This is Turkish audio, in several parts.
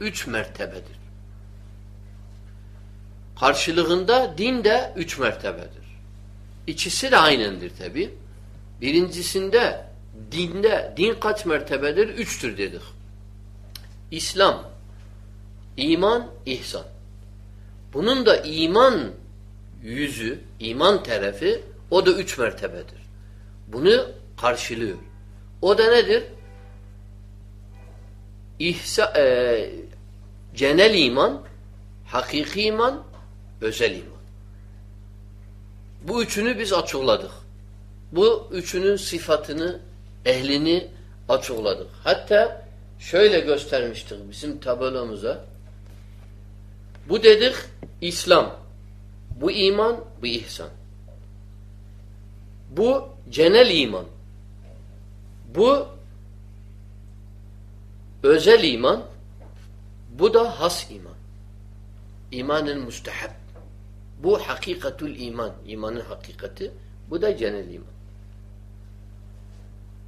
üç mertebedir. Karşılığında din de üç mertebedir. İkisi de aynendir tabi. Birincisinde dinde din kaç mertebedir? Üçtür dedik. İslam, iman, ihsan. Bunun da iman yüzü, iman tarafı o da üç mertebedir. Bunu karşılıyor. O da nedir? İhsa, e, genel iman, hakiki iman, özel iman. Bu üçünü biz açıkladık. Bu üçünün sıfatını, ehlini açıkladık. Hatta şöyle göstermiştik bizim tabelamıza. Bu dedik İslam, bu iman, bu ihsan. Bu genel iman. Bu özel iman. Bu da has iman. İmanın müstehab. Bu hakikatul iman. İmanın hakikati. Bu da genel iman.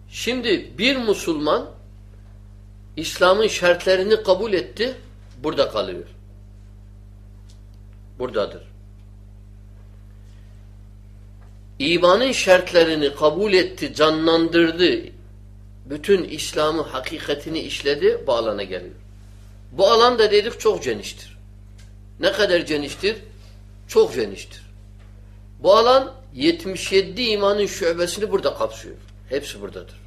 Şimdi bir Müslüman İslam'ın şartlarını kabul etti. Burada kalıyor. Buradadır. İmanın şartlarını kabul etti, canlandırdı. Bütün İslam'ı hakikatini işledi, bu alana geliyor. Bu alan da dedik çok geniştir. Ne kadar geniştir? Çok geniştir. Bu alan 77 imanın şubesini burada kapsıyor. Hepsi buradadır.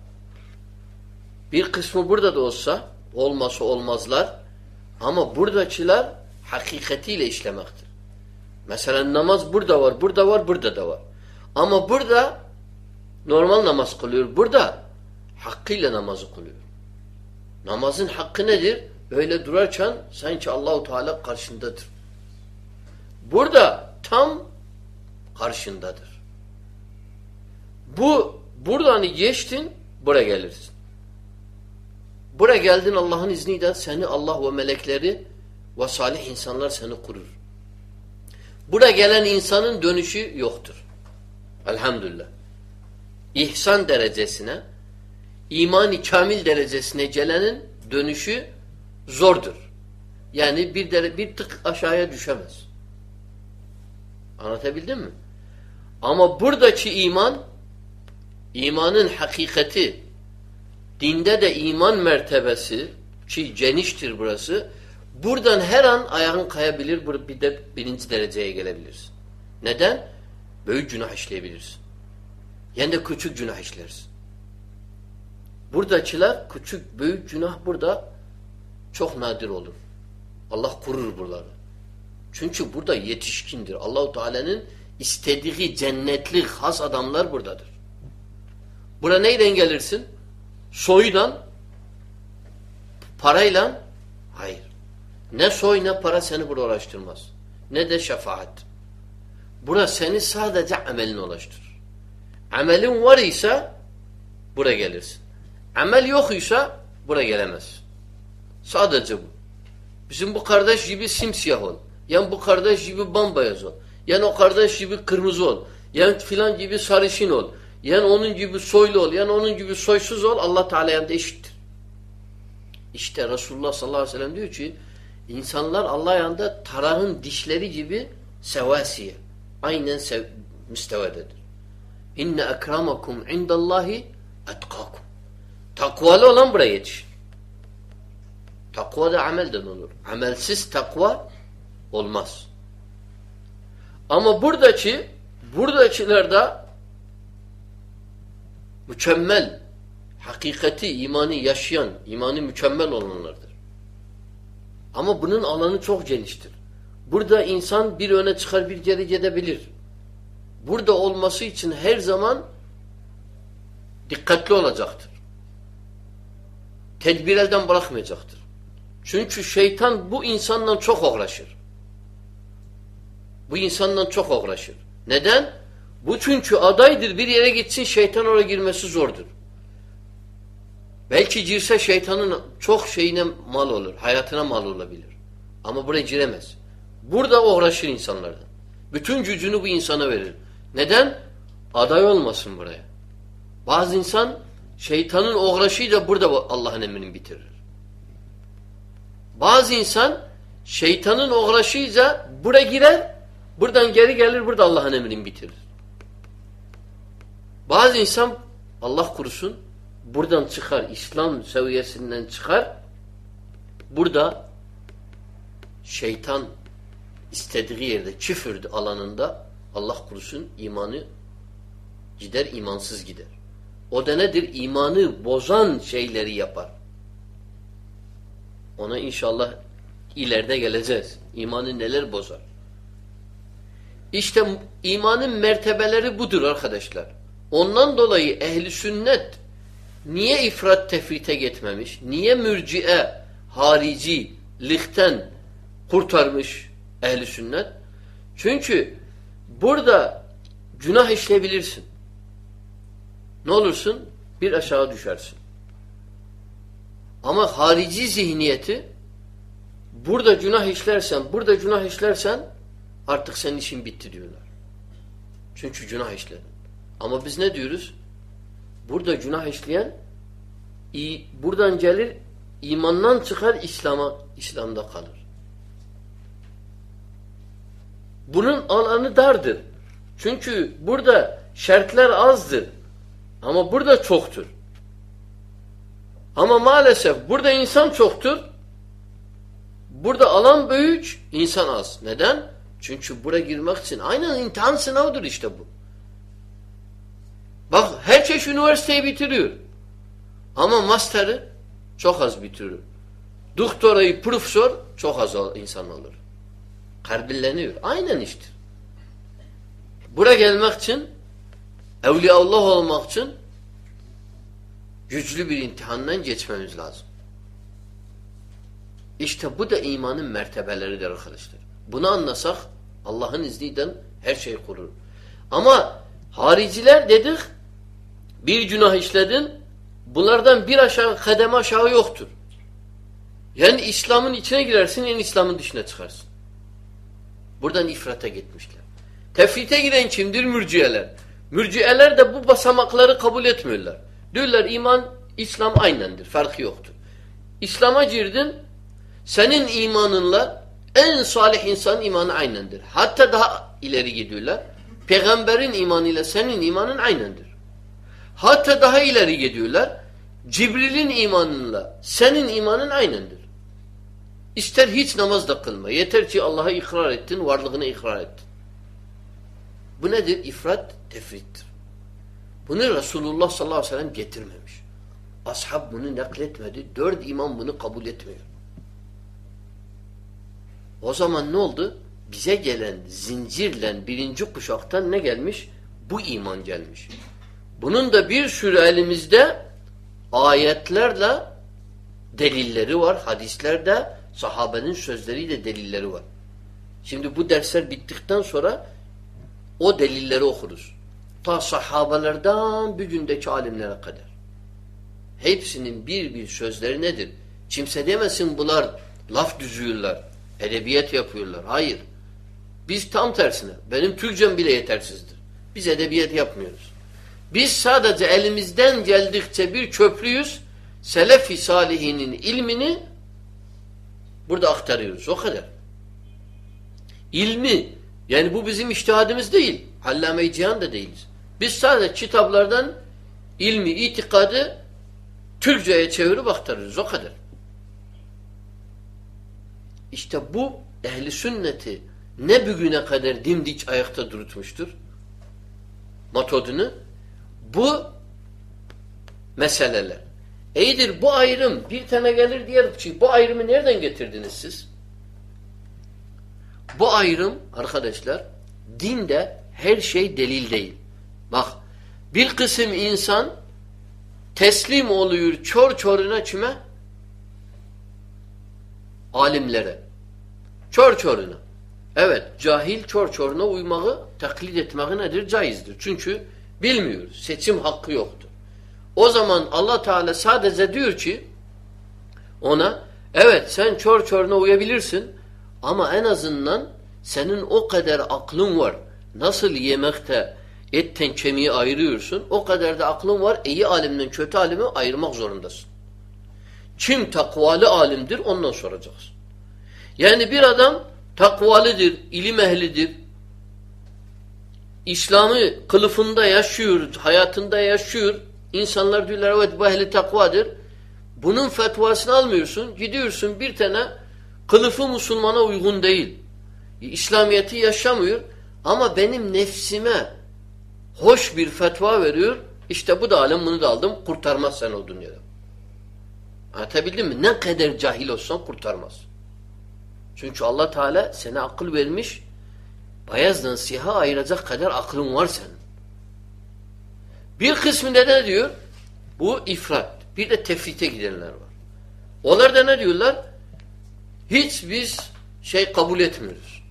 Bir kısmı burada da olsa, olmasa olmazlar. Ama buradakiler hakikatiyle işlemektir. Mesela namaz burada var, burada var, burada da var. Ama burada normal namaz kılıyor. Burada hakkıyla namazı kılıyor. Namazın hakkı nedir? Öyle durarken sanki Allahu Teala karşındadır. Burada tam karşındadır. Bu buradan geçtin buraya gelirsin. Buraya geldin Allah'ın izniyle seni Allah ve melekleri ve salih insanlar seni kurur. Buraya gelen insanın dönüşü yoktur. Elhamdülillah. İhsan derecesine, imani kamil derecesine gelenin dönüşü zordur. Yani bir dere, bir tık aşağıya düşemez. Anlatabildim mi? Ama buradaki iman, imanın hakikati, dinde de iman mertebesi, ki geniştir burası, buradan her an ayağın kayabilir, bir de birinci dereceye gelebilirsin. Neden? Büyük günah işleyebilirsin. Yani de küçük günah işlersin. Buradakiler küçük, büyük günah burada çok nadir olur. Allah kurur buraları. Çünkü burada yetişkindir. Allahu Teala'nın istediği cennetlik has adamlar buradadır. Bura neyden gelirsin? Soydan, parayla, hayır. Ne soy ne para seni burada uğraştırmaz. Ne de şefaat. Bura seni sadece amelin ulaştırır. Amelin var ise buraya gelirsin. Amel yok ise buraya gelemez. Sadece bu. Bizim bu kardeş gibi simsiyah ol. Yani bu kardeş gibi bambayaz ol. Yani o kardeş gibi kırmızı ol. Yani filan gibi sarışın ol. Yani onun gibi soylu ol. Yani onun gibi soysuz ol. Allah Teala yanında eşittir. İşte Resulullah sallallahu aleyhi ve sellem diyor ki insanlar Allah yanında tarağın dişleri gibi sevasiye. Aynen sev müstevededir. İnne ekramakum indallahi etkakum. Takvalı olan buraya yetişir. Takva da amelden olur. Amelsiz takva olmaz. Ama buradaki buradakilerde mükemmel hakikati, imanı yaşayan, imanı mükemmel olanlardır. Ama bunun alanı çok geniştir. Burada insan bir öne çıkar bir geri gidebilir. Burada olması için her zaman dikkatli olacaktır. Tedbir elden bırakmayacaktır. Çünkü şeytan bu insanla çok uğraşır. Bu insanla çok uğraşır. Neden? Bu çünkü adaydır bir yere gitsin şeytan oraya girmesi zordur. Belki girse şeytanın çok şeyine mal olur. Hayatına mal olabilir. Ama buraya giremez. Burada uğraşır insanlardan. Bütün gücünü bu insana verir. Neden? Aday olmasın buraya. Bazı insan şeytanın uğraşıyla burada Allah'ın emrini bitirir. Bazı insan şeytanın uğraşıyla buraya girer, buradan geri gelir, burada Allah'ın emrini bitirir. Bazı insan Allah kurusun buradan çıkar, İslam seviyesinden çıkar, burada şeytan istediği yerde küfür alanında Allah kurusun imanı gider, imansız gider. O da nedir? İmanı bozan şeyleri yapar. Ona inşallah ileride geleceğiz. İmanı neler bozar? İşte imanın mertebeleri budur arkadaşlar. Ondan dolayı ehli sünnet niye ifrat tefrite gitmemiş? Niye mürciye, harici, lihten kurtarmış ehli sünnet? Çünkü burada günah işleyebilirsin. Ne olursun? Bir aşağı düşersin. Ama harici zihniyeti burada günah işlersen, burada günah işlersen artık senin işin bitti diyorlar. Çünkü günah işledin. Ama biz ne diyoruz? Burada günah işleyen buradan gelir imandan çıkar İslam'a İslam'da kalır. Bunun alanı dardır. Çünkü burada şartlar azdır. Ama burada çoktur. Ama maalesef burada insan çoktur. Burada alan büyük, insan az. Neden? Çünkü buraya girmek için aynen imtihan sınavıdır işte bu. Bak her çeşit üniversiteyi bitiriyor. Ama master'ı çok az bitiriyor. Doktorayı, profesör çok az insan olur. Karbilleniyor. Aynen işte. Buraya gelmek için Evliyaullah olmak için güçlü bir imtihandan geçmemiz lazım. İşte bu da imanın mertebeleridir arkadaşlar. Bunu anlasak Allah'ın izniyle her şey kurur. Ama hariciler dedik bir günah işledin bunlardan bir aşağı kademe aşağı yoktur. Yani İslam'ın içine girersin yani İslam'ın dışına çıkarsın. Buradan ifrata gitmişler. Tefrite giden kimdir? Mürciyeler. Mürciyeler de bu basamakları kabul etmiyorlar. Diyorlar iman, İslam aynendir. Farkı yoktur. İslam'a girdin, senin imanınla en salih insan imanı aynendir. Hatta daha ileri gidiyorlar. Peygamberin imanıyla senin imanın aynendir. Hatta daha ileri gidiyorlar. Cibril'in imanıyla senin imanın aynendir. İster hiç namaz da kılma. Yeter ki Allah'a ikrar ettin, varlığını ikrar ettin. Bu nedir? İfrat, tefrittir. Bunu Resulullah sallallahu aleyhi ve sellem getirmemiş. Ashab bunu nakletmedi. Dört imam bunu kabul etmiyor. O zaman ne oldu? Bize gelen zincirle birinci kuşaktan ne gelmiş? Bu iman gelmiş. Bunun da bir sürü elimizde ayetlerle delilleri var. Hadislerde sahabenin sözleriyle delilleri var. Şimdi bu dersler bittikten sonra o delilleri okuruz. Ta sahabelerden bir gündeki alimlere kadar. Hepsinin bir bir sözleri nedir? Kimse demesin bunlar laf düzüyorlar, edebiyat yapıyorlar. Hayır. Biz tam tersine. Benim Türkçem bile yetersizdir. Biz edebiyat yapmıyoruz. Biz sadece elimizden geldikçe bir köprüyüz. Selefi salihinin ilmini burada aktarıyoruz. O kadar. İlmi yani bu bizim iştihadımız değil. Hallame-i Cihan da değiliz. Biz sadece kitaplardan ilmi, itikadı Türkçe'ye çevirip aktarırız. O kadar. İşte bu ehli sünneti ne bugüne kadar dimdik ayakta durutmuştur? Metodunu. Bu meseleler. İyidir bu ayrım bir tane gelir diğer ki bu ayrımı nereden getirdiniz siz? Bu ayrım arkadaşlar dinde her şey delil değil. Bak bir kısım insan teslim oluyor çor çoruna kime? Alimlere. Çor çoruna. Evet cahil çor çoruna uymağı taklit etmeyi nedir? Caizdir. Çünkü bilmiyor. Seçim hakkı yoktur. O zaman Allah Teala sadece diyor ki ona evet sen çor çoruna uyabilirsin ama en azından senin o kadar aklın var. Nasıl yemekte etten kemiği ayırıyorsun o kadar da aklın var. İyi alimden kötü alimi ayırmak zorundasın. Kim takvalı alimdir ondan soracaksın. Yani bir adam takvalıdır, ilim ehlidir. İslam'ı kılıfında yaşıyor, hayatında yaşıyor. İnsanlar diyorlar evet bu ehli takvadır. Bunun fetvasını almıyorsun. Gidiyorsun bir tane kılıfı Müslümana uygun değil. İslamiyeti yaşamıyor. Ama benim nefsime hoş bir fetva veriyor. İşte bu da alem bunu da aldım. Kurtarmaz sen o dünyada. Anlatabildim mi? Ne kadar cahil olsan kurtarmaz. Çünkü Allah Teala sana akıl vermiş. Beyazdan siyaha ayıracak kadar aklın var senin. Bir kısmında ne diyor? Bu ifrat. Bir de tefrite gidenler var. Onlar da ne diyorlar? Hiç biz şey kabul etmiyoruz.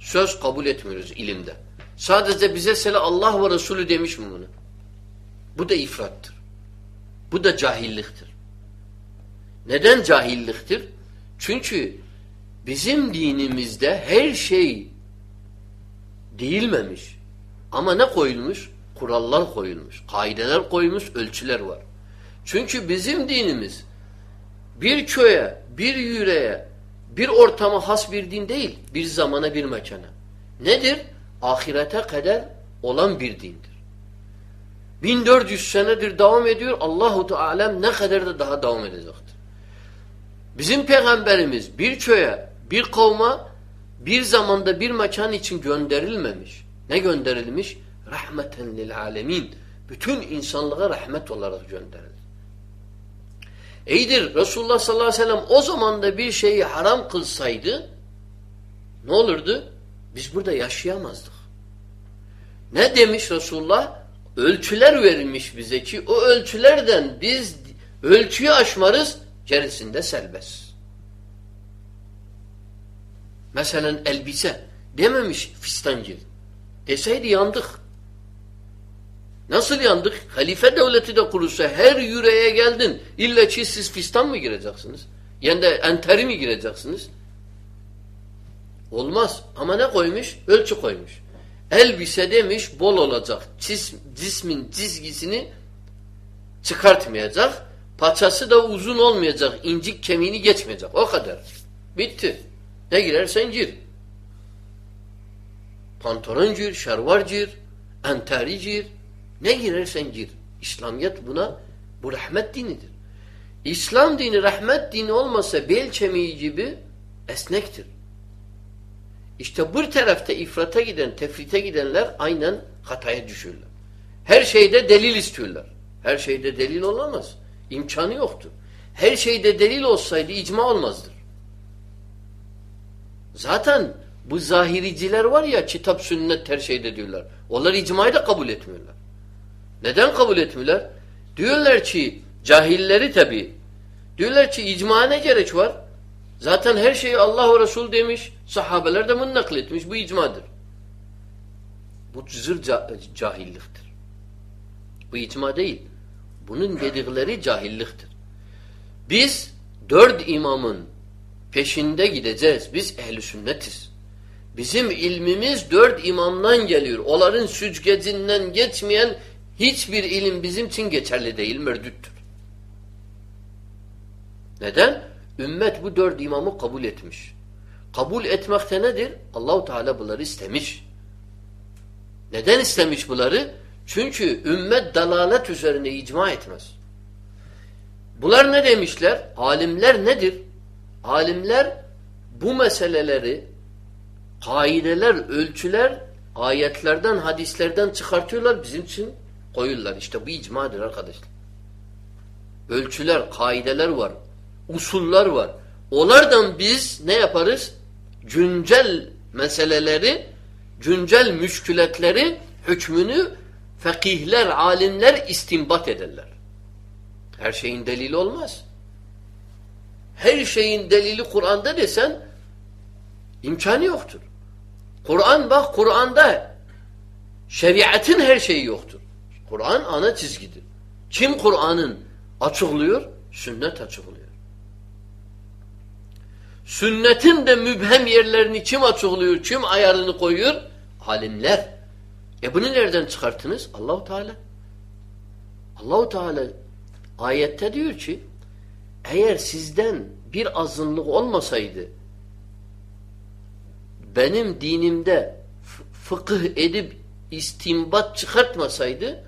Söz kabul etmiyoruz ilimde. Sadece bize sele Allah ve Resulü demiş mi bunu? Bu da ifrattır. Bu da cahilliktir. Neden cahilliktir? Çünkü bizim dinimizde her şey değilmemiş. Ama ne koyulmuş? Kurallar koyulmuş. Kaideler koyulmuş, ölçüler var. Çünkü bizim dinimiz bir köye, bir yüreğe, bir ortama has bir din değil. Bir zamana, bir mekana. Nedir? Ahirete kadar olan bir dindir. 1400 senedir devam ediyor. Allahu Teala ne kadar da daha devam edecektir. Bizim peygamberimiz bir köye, bir kavma bir zamanda bir mekan için gönderilmemiş. Ne gönderilmiş? Rahmeten lil alemin. Bütün insanlığa rahmet olarak gönderildi. İyidir Resulullah sallallahu aleyhi ve sellem o zaman da bir şeyi haram kılsaydı ne olurdu? Biz burada yaşayamazdık. Ne demiş Resulullah? Ölçüler verilmiş bize ki o ölçülerden biz ölçüyü aşmarız gerisinde selbest. Mesela elbise dememiş fistancı. Deseydi yandık. Nasıl yandık? Halife devleti de kurulsa her yüreğe geldin. İlla ki siz fistan mı gireceksiniz? Yani de enteri mi gireceksiniz? Olmaz. Ama ne koymuş? Ölçü koymuş. Elbise demiş bol olacak. Cis, cismin çizgisini çıkartmayacak. Paçası da uzun olmayacak. incik kemiğini geçmeyecek. O kadar. Bitti. Ne girersen gir. Pantolon gir, şervar gir, entari gir. Ne girersen gir. İslamiyet buna bu rahmet dinidir. İslam dini rahmet dini olmasa bel kemiği gibi esnektir. İşte bu tarafta ifrata giden, tefrite gidenler aynen hataya düşürler. Her şeyde delil istiyorlar. Her şeyde delil olamaz. İmkanı yoktur. Her şeyde delil olsaydı icma olmazdır. Zaten bu zahiriciler var ya kitap sünnet her şeyde diyorlar. Onlar icmayı da kabul etmiyorlar. Neden kabul etmiyorlar? Diyorlar ki cahilleri tabi. Diyorlar ki icma ne gerek var? Zaten her şeyi Allah ve Resul demiş. Sahabeler de bunu nakletmiş. Bu icmadır. Bu zır cahilliktir. Bu icma değil. Bunun dedikleri cahilliktir. Biz dört imamın peşinde gideceğiz. Biz ehli sünnetiz. Bizim ilmimiz dört imamdan geliyor. Onların süzgecinden geçmeyen hiçbir ilim bizim için geçerli değil, merdüttür. Neden? Ümmet bu dört imamı kabul etmiş. Kabul etmekte nedir? Allahu Teala bunları istemiş. Neden istemiş bunları? Çünkü ümmet dalalet üzerine icma etmez. Bunlar ne demişler? Alimler nedir? Alimler bu meseleleri kaideler, ölçüler ayetlerden, hadislerden çıkartıyorlar bizim için koyuyorlar. İşte bu icmadır arkadaşlar. Ölçüler, kaideler var. Usullar var. Onlardan biz ne yaparız? Güncel meseleleri, güncel müşkületleri, hükmünü fakihler, alimler istinbat ederler. Her şeyin delili olmaz. Her şeyin delili Kur'an'da desen imkanı yoktur. Kur'an bak Kur'an'da şeriatın her şeyi yoktur. Kur'an ana çizgidir. Kim Kur'an'ın açıklıyor? Sünnet açıklıyor. Sünnetin de mübhem yerlerini kim açıklıyor, kim ayarını koyuyor? Alimler. E bunu nereden çıkarttınız? Allahu Teala. Allahu Teala ayette diyor ki eğer sizden bir azınlık olmasaydı benim dinimde fıkıh edip istimbat çıkartmasaydı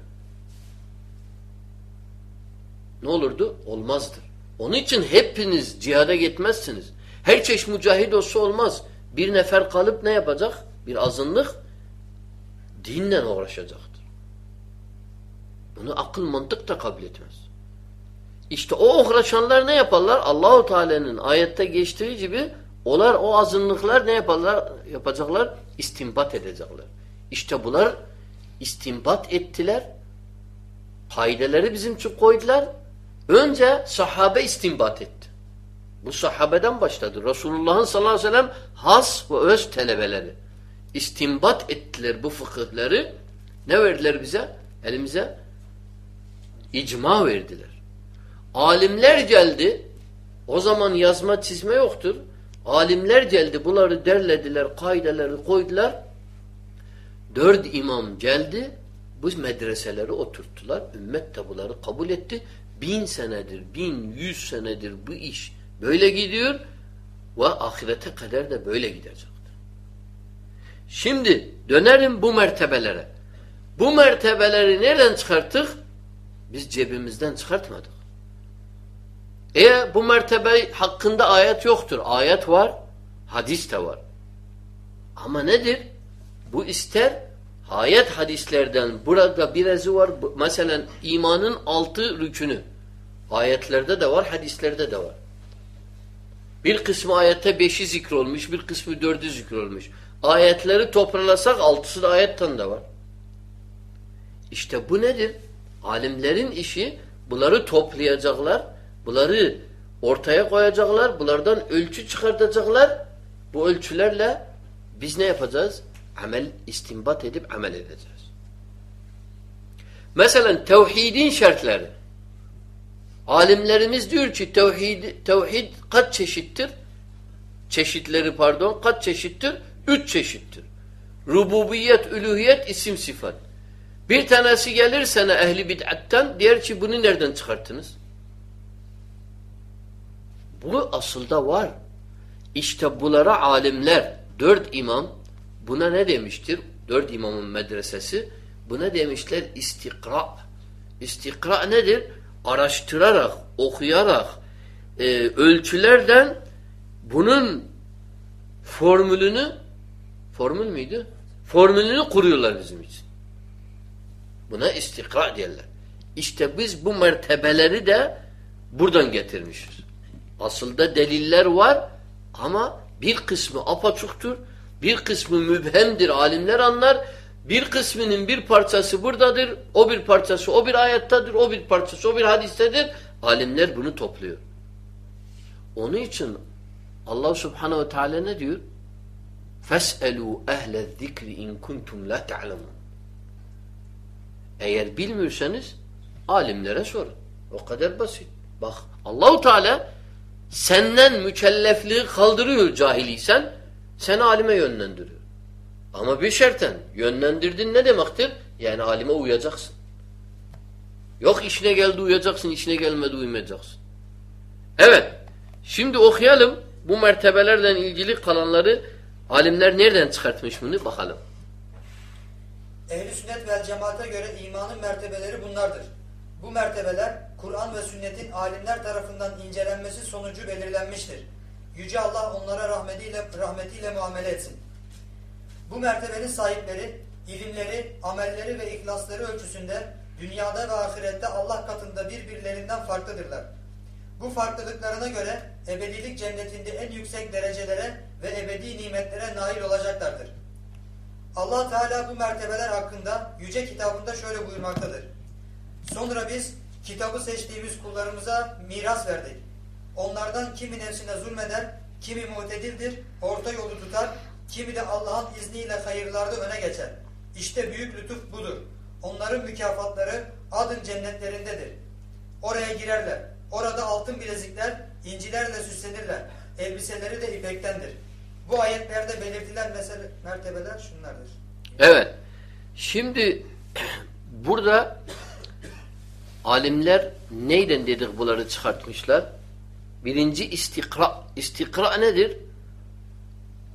ne olurdu? Olmazdı. Onun için hepiniz cihada gitmezsiniz. Her çeşit mücahid olsa olmaz. Bir nefer kalıp ne yapacak? Bir azınlık dinle uğraşacaktır. Bunu akıl mantık da kabul etmez. İşte o uğraşanlar ne yaparlar? Allahu Teala'nın ayette geçtiği gibi onlar o azınlıklar ne yaparlar? Yapacaklar? İstimbat edecekler. İşte bunlar istimbat ettiler. Kaideleri bizim için koydular. Önce sahabe istimbat etti. Bu sahabeden başladı. Resulullah'ın sallallahu aleyhi ve sellem has ve öz telebeleri. İstimbat ettiler bu fıkıhları. Ne verdiler bize? Elimize icma verdiler. Alimler geldi. O zaman yazma çizme yoktur. Alimler geldi. Bunları derlediler, kaideleri koydular. Dört imam geldi. Bu medreseleri oturttular. Ümmet de bunları kabul etti. Bin senedir, bin yüz senedir bu iş böyle gidiyor ve ahirete kadar da böyle gidecektir. Şimdi dönerim bu mertebelere. Bu mertebeleri nereden çıkarttık? Biz cebimizden çıkartmadık. E bu mertebe hakkında ayet yoktur. Ayet var, hadis de var. Ama nedir? Bu ister ayet hadislerden burada birazı var. Mesela imanın altı rükünü. Ayetlerde de var, hadislerde de var. Bir kısmı ayette beşi zikrolmuş, bir kısmı dördü zikrolmuş. Ayetleri toparlasak altısı da ayetten de var. İşte bu nedir? Alimlerin işi bunları toplayacaklar, bunları ortaya koyacaklar, bunlardan ölçü çıkartacaklar. Bu ölçülerle biz ne yapacağız? Amel, istimbat edip amel edeceğiz. Mesela tevhidin şartları. Alimlerimiz diyor ki tevhid, tevhid kaç çeşittir? Çeşitleri pardon kaç çeşittir? Üç çeşittir. Rububiyet, üluhiyet, isim sıfat. Bir tanesi gelir sana ehli bid'atten diğer ki bunu nereden çıkarttınız? Bu asılda var. İşte bunlara alimler, dört imam buna ne demiştir? Dört imamın medresesi buna demişler istikra. İstikra nedir? Araştırarak, okuyarak, e, ölçülerden bunun formülünü formül müydü? Formülünü kuruyorlar bizim için. Buna istikra diyorlar. İşte biz bu mertebeleri de buradan getirmişiz. Aslında deliller var ama bir kısmı apaçuktur, bir kısmı mübhemdir, alimler anlar. Bir kısmının bir parçası buradadır, o bir parçası o bir ayattadır, o bir parçası o bir hadistedir. Alimler bunu topluyor. Onun için Allah Subhanahu ve Teala ne diyor? Fes'elu ehle zikri in kuntum la ta'lemun. Eğer bilmiyorsanız alimlere sorun. O kadar basit. Bak Allahu Teala senden mükellefliği kaldırıyor cahiliysen, seni alime yönlendiriyor. Ama bir şerten yönlendirdin ne demektir? Yani alime uyacaksın. Yok işine geldi uyacaksın, işine gelmedi uymayacaksın. Evet. Şimdi okuyalım. Bu mertebelerden ilgili kalanları alimler nereden çıkartmış bunu bakalım. Ehl-i sünnet vel cemaate göre imanın mertebeleri bunlardır. Bu mertebeler Kur'an ve sünnetin alimler tarafından incelenmesi sonucu belirlenmiştir. Yüce Allah onlara rahmetiyle, rahmetiyle muamele etsin. Bu mertebenin sahipleri, ilimleri, amelleri ve ihlasları ölçüsünde dünyada ve ahirette Allah katında birbirlerinden farklıdırlar. Bu farklılıklarına göre ebedilik cennetinde en yüksek derecelere ve ebedi nimetlere nail olacaklardır. Allah Teala bu mertebeler hakkında yüce kitabında şöyle buyurmaktadır. Sonra biz kitabı seçtiğimiz kullarımıza miras verdik. Onlardan kimi nefsine zulmeder, kimi mutedildir, orta yolu tutar, kimi de Allah'ın izniyle hayırlarda öne geçer. İşte büyük lütuf budur. Onların mükafatları adın cennetlerindedir. Oraya girerler. Orada altın bilezikler, incilerle süslenirler. Elbiseleri de ipektendir. Bu ayetlerde belirtilen mesele, mertebeler şunlardır. Evet. Şimdi burada alimler neyden dedik bunları çıkartmışlar? Birinci istikra. İstikra nedir?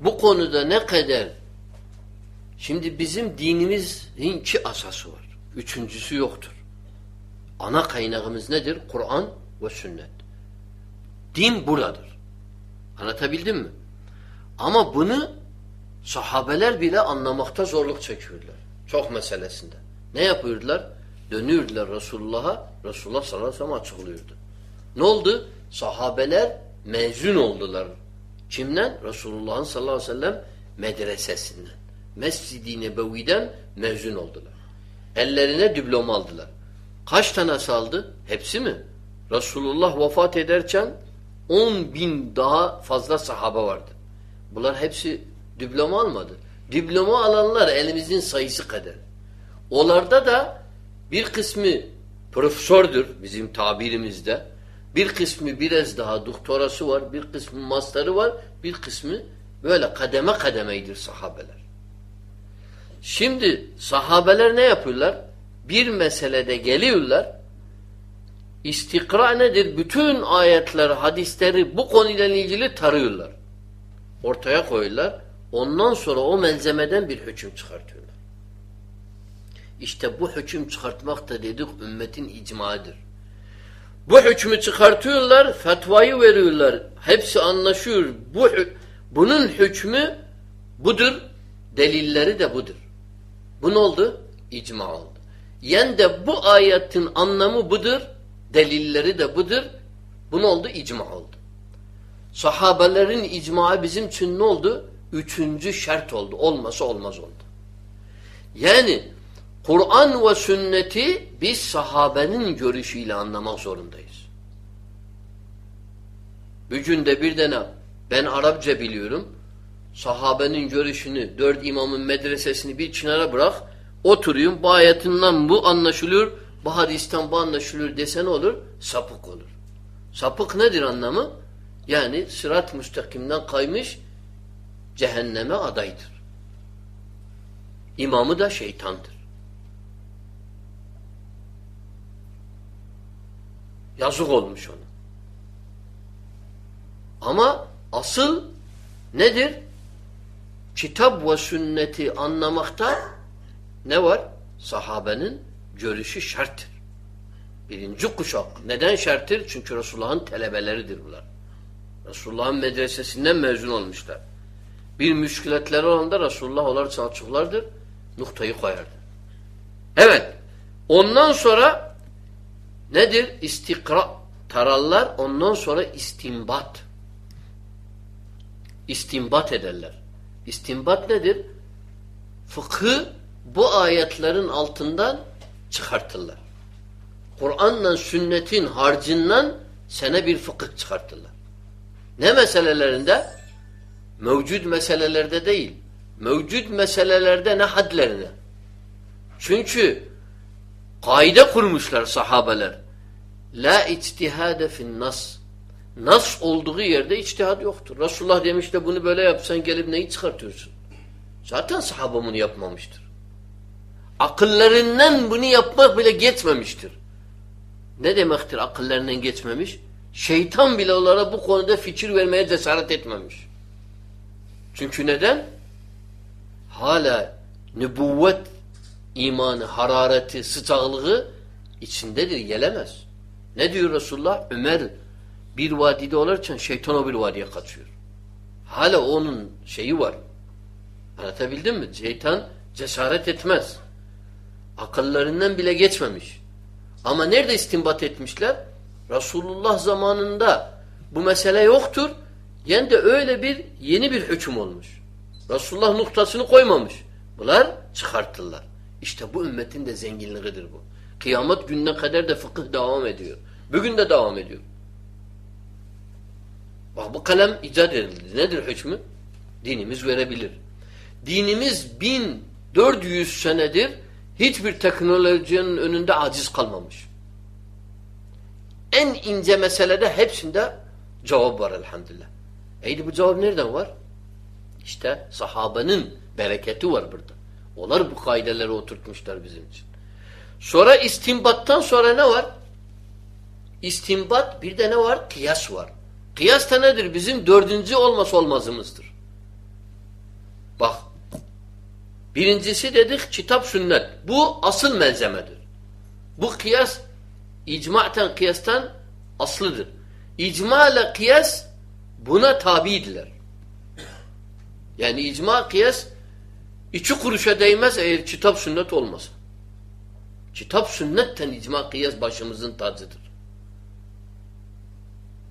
Bu konuda ne kadar şimdi bizim dinimizin iki asası var. Üçüncüsü yoktur. Ana kaynağımız nedir? Kur'an ve sünnet. Din buradır. Anlatabildim mi? Ama bunu sahabeler bile anlamakta zorluk çekiyorlar. Çok meselesinde. Ne yapıyordular? Dönüyordular Resulullah'a. Resulullah sallallahu aleyhi ve sellem açıklıyordu. Ne oldu? Sahabeler mezun oldular. Kimden? Resulullah'ın sallallahu aleyhi ve sellem medresesinden. Mescid-i Nebevi'den mezun oldular. Ellerine diploma aldılar. Kaç tane aldı? Hepsi mi? Resulullah vefat ederken 10 bin daha fazla sahaba vardı. Bunlar hepsi diploma almadı. Diploma alanlar elimizin sayısı kadar. Onlarda da bir kısmı profesördür bizim tabirimizde. Bir kısmı biraz daha doktorası var, bir kısmı master'ı var, bir kısmı böyle kademe kademeydir sahabeler. Şimdi sahabeler ne yapıyorlar? Bir meselede geliyorlar. İstikra nedir? Bütün ayetler, hadisleri bu konuyla ilgili tarıyorlar. Ortaya koyuyorlar. Ondan sonra o malzemeden bir hüküm çıkartıyorlar. İşte bu hüküm çıkartmak da dedik ümmetin icmaıdır. Bu hükmü çıkartıyorlar, fetvayı veriyorlar. Hepsi anlaşıyor. Bu bunun hükmü budur, delilleri de budur. Bu ne oldu? İcma oldu. Yani de bu ayetin anlamı budur, delilleri de budur. Bu ne oldu? İcma oldu. Sahabelerin icmaı bizim için ne oldu? Üçüncü şart oldu. Olmasa olmaz oldu. Yani Kur'an ve sünneti biz sahabenin görüşüyle anlamak zorundayız. Bugün de bir tane ben Arapça biliyorum. Sahabenin görüşünü, dört imamın medresesini bir kenara bırak. Oturuyum, bu ayetinden bu anlaşılıyor, bu hadisten bu anlaşılıyor desen olur, sapık olur. Sapık nedir anlamı? Yani sırat müstakimden kaymış cehenneme adaydır. İmamı da şeytandır. Yazık olmuş ona. Ama asıl nedir? Kitap ve sünneti anlamakta ne var? Sahabenin görüşü şarttır. Birinci kuşak. Neden şarttır? Çünkü Resulullah'ın telebeleridir bunlar. Resulullah'ın medresesinden mezun olmuşlar. Bir müşkületleri olan da Resulullah onlar Selçuklardır. Noktayı koyardı. Evet. Ondan sonra nedir? İstikra tararlar. Ondan sonra istimbat. İstimbat ederler. İstimbat nedir? Fıkhı bu ayetlerin altından çıkartırlar. Kur'an'la sünnetin harcından sene bir fıkıh çıkartırlar. Ne meselelerinde? Mevcut meselelerde değil. Mevcut meselelerde ne hadlerine? Çünkü kaide kurmuşlar sahabeler. La içtihade fin nas. Nas olduğu yerde içtihad yoktur. Resulullah demiş de bunu böyle yapsan gelip neyi çıkartıyorsun? Zaten sahaba bunu yapmamıştır. Akıllarından bunu yapmak bile geçmemiştir. Ne demektir akıllarından geçmemiş? Şeytan bile onlara bu konuda fikir vermeye cesaret etmemiş. Çünkü neden? Hala nübüvvet imanı, harareti, sıcaklığı içindedir, gelemez. Ne diyor Resulullah? Ömer bir vadide olurken şeytan o bir vadiye kaçıyor. Hala onun şeyi var. Anlatabildim mi? Şeytan cesaret etmez. Akıllarından bile geçmemiş. Ama nerede istinbat etmişler? Resulullah zamanında bu mesele yoktur. Yani de öyle bir yeni bir hüküm olmuş. Resulullah noktasını koymamış. Bunlar çıkarttılar. İşte bu ümmetin de zenginliğidir bu. Kıyamet gününe kadar da fıkıh devam ediyor. Bugün de devam ediyor. Bak bu kalem icat edildi. Nedir hükmü? Dinimiz verebilir. Dinimiz 1400 senedir hiçbir teknolojinin önünde aciz kalmamış. En ince meselede hepsinde cevap var elhamdülillah. Eydi bu cevap nereden var? İşte sahabenin bereketi var burada. Onlar bu kaideleri oturtmuşlar bizim için. Sonra istimbattan sonra ne var? İstimbat bir de ne var? Kıyas var. Kıyas da nedir? Bizim dördüncü olması olmazımızdır. Bak. Birincisi dedik kitap sünnet. Bu asıl malzemedir. Bu kıyas icmaten kıyastan aslıdır. İcma ile kıyas buna tabidirler. Yani icma kıyas iki kuruşa değmez eğer kitap sünnet olmasa. Kitap sünnetten icma kıyas başımızın tacıdır.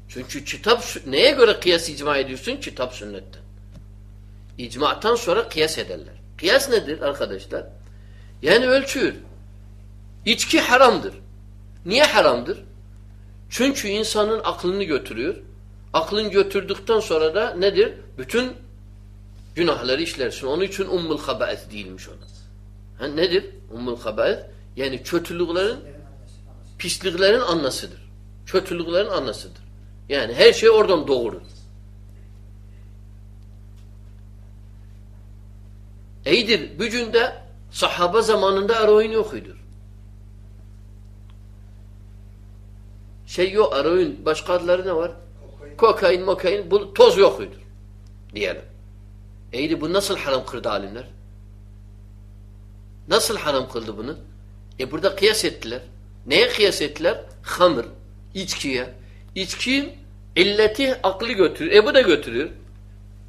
Çünkü kitap neye göre kıyas icma ediyorsun? Kitap sünnetten. İcma'tan sonra kıyas ederler. Kıyas nedir arkadaşlar? Yani ölçüyor. İçki haramdır. Niye haramdır? Çünkü insanın aklını götürüyor. Aklın götürdükten sonra da nedir? Bütün günahları işlersin. Onun için ummul habaet değilmiş ona. Ha, nedir? Ummul habaet yani kötülüklerin pisliklerin annasıdır. Kötülüklerin annasıdır. Yani her şey oradan doğurur. İyidir. Bugün de sahaba zamanında eroin yokuydur. Şey yok eroin. Başka adları ne var? Kokain, mokain. Bu toz yokuydur. Diyelim. İyidir. Bu nasıl haram kırdı alimler? Nasıl haram kıldı bunu? E burada kıyas ettiler. Neye kıyas ettiler? Hamır, içkiye. İçki illeti aklı götürüyor. E bu da götürüyor.